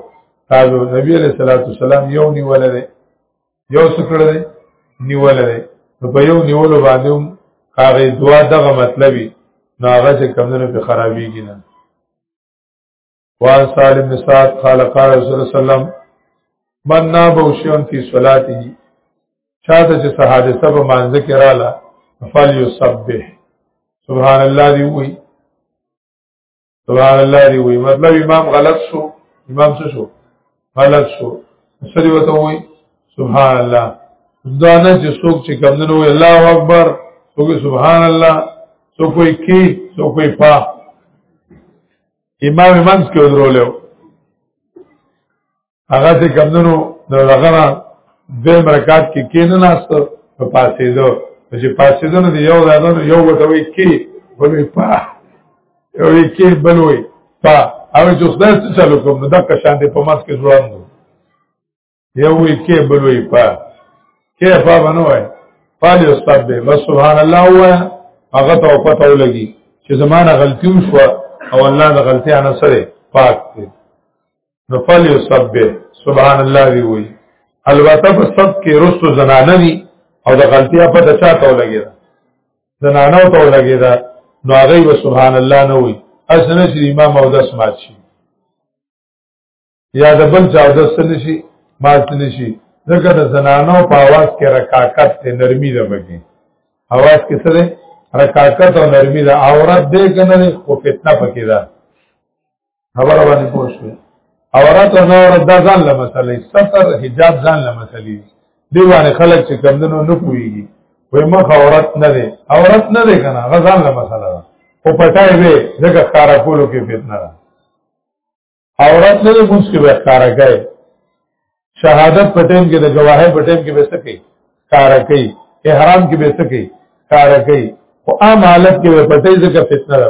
تابع نبی علیہ الصلوۃ والسلام یو نیول لري یو سکړه دی نیول دی نو په یو نیولو باندې هم هغه دوا دغه مطلبي نو هغه چې کمونه په خرابېږي نه وان سالم بن سعد قال قال رسول الله صلی الله علیه وسلم من نابو شیون فی صلاته چاته چې حادثه په مانځ کې رااله فل یسبح سبحان الله دی وی سبحان الله دی وی مطلب امام غلط شو امام څه شو غلط شو سړي وته وی سبحان الله دا نه چې څوک چې کم نه وی الله اکبر څوک سبحان الله څوک وی کی څوک وی پا امام منځ کې ودرولو هغه چې کمندونو د لغنا د مرکات کې کینې ناست په پاسې دو چې پاسې دو نه یو ځانو یو وټوي کې بلوي پا یو کې بلوي پا او چې خدای څه چالو کوم دا که شان دې په ماس کې ځوان دو یو کې بلوي پا کې پا بنوي پالي استاد به بس سبحان الله هوا هغه ته پته ولګي چې زمانہ غلطي وشو او الله د غلطي انا سره پاک دی نو فل یو سب به سبحان الله وی وی البته په سب کې رسو زنانه دي او د غلطیا په د چا ته لګي دا زنانه ته لګي دا نو هغه و سبحان الله نه وی اسنه چې امام او داس مات شي یا د بل چا د سن شي مات نشي ځکه د زنانو په आवाज کې رکاکت ته نرمي ده بګي आवाज کې سره رکاکت او نرمي ده عورت دې کنه خو فتنه پکې ده خبره باندې پوه شوې اورات او نور د ځان له مسلې ستر حجاب ځان له مسلې دی باندې خلک چې کمندونو نه پويږي وې مخ اورات نه دی اورات نه دی کنه غزان له مسله ده او پټای به ځکه کار کولو کې فتنه ده اورات نه دی ګوس کې به کار کوي شهادت پټین کې د گواهی پټین کې به سکے کار کوي احرام کې به سکے کار کوي او عام حالت کې به پټې ځکه فتنه ده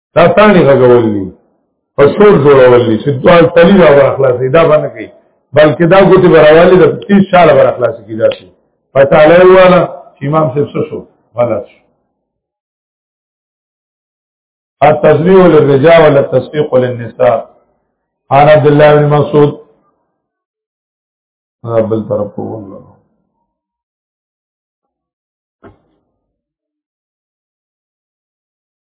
دا تانی غږول دي او شور جوړول دي چې دوه تلی را واخلاصي دا باندې کوي بلکې دا ګوتې براوالي د 30 سال بر اخلاصي کیدا شي پته علی والا امام صاحب څه شو غلط شو التسبيح للرجال ولا التسبيح للنساء عن عبد الله بن مسعود بل طرف والله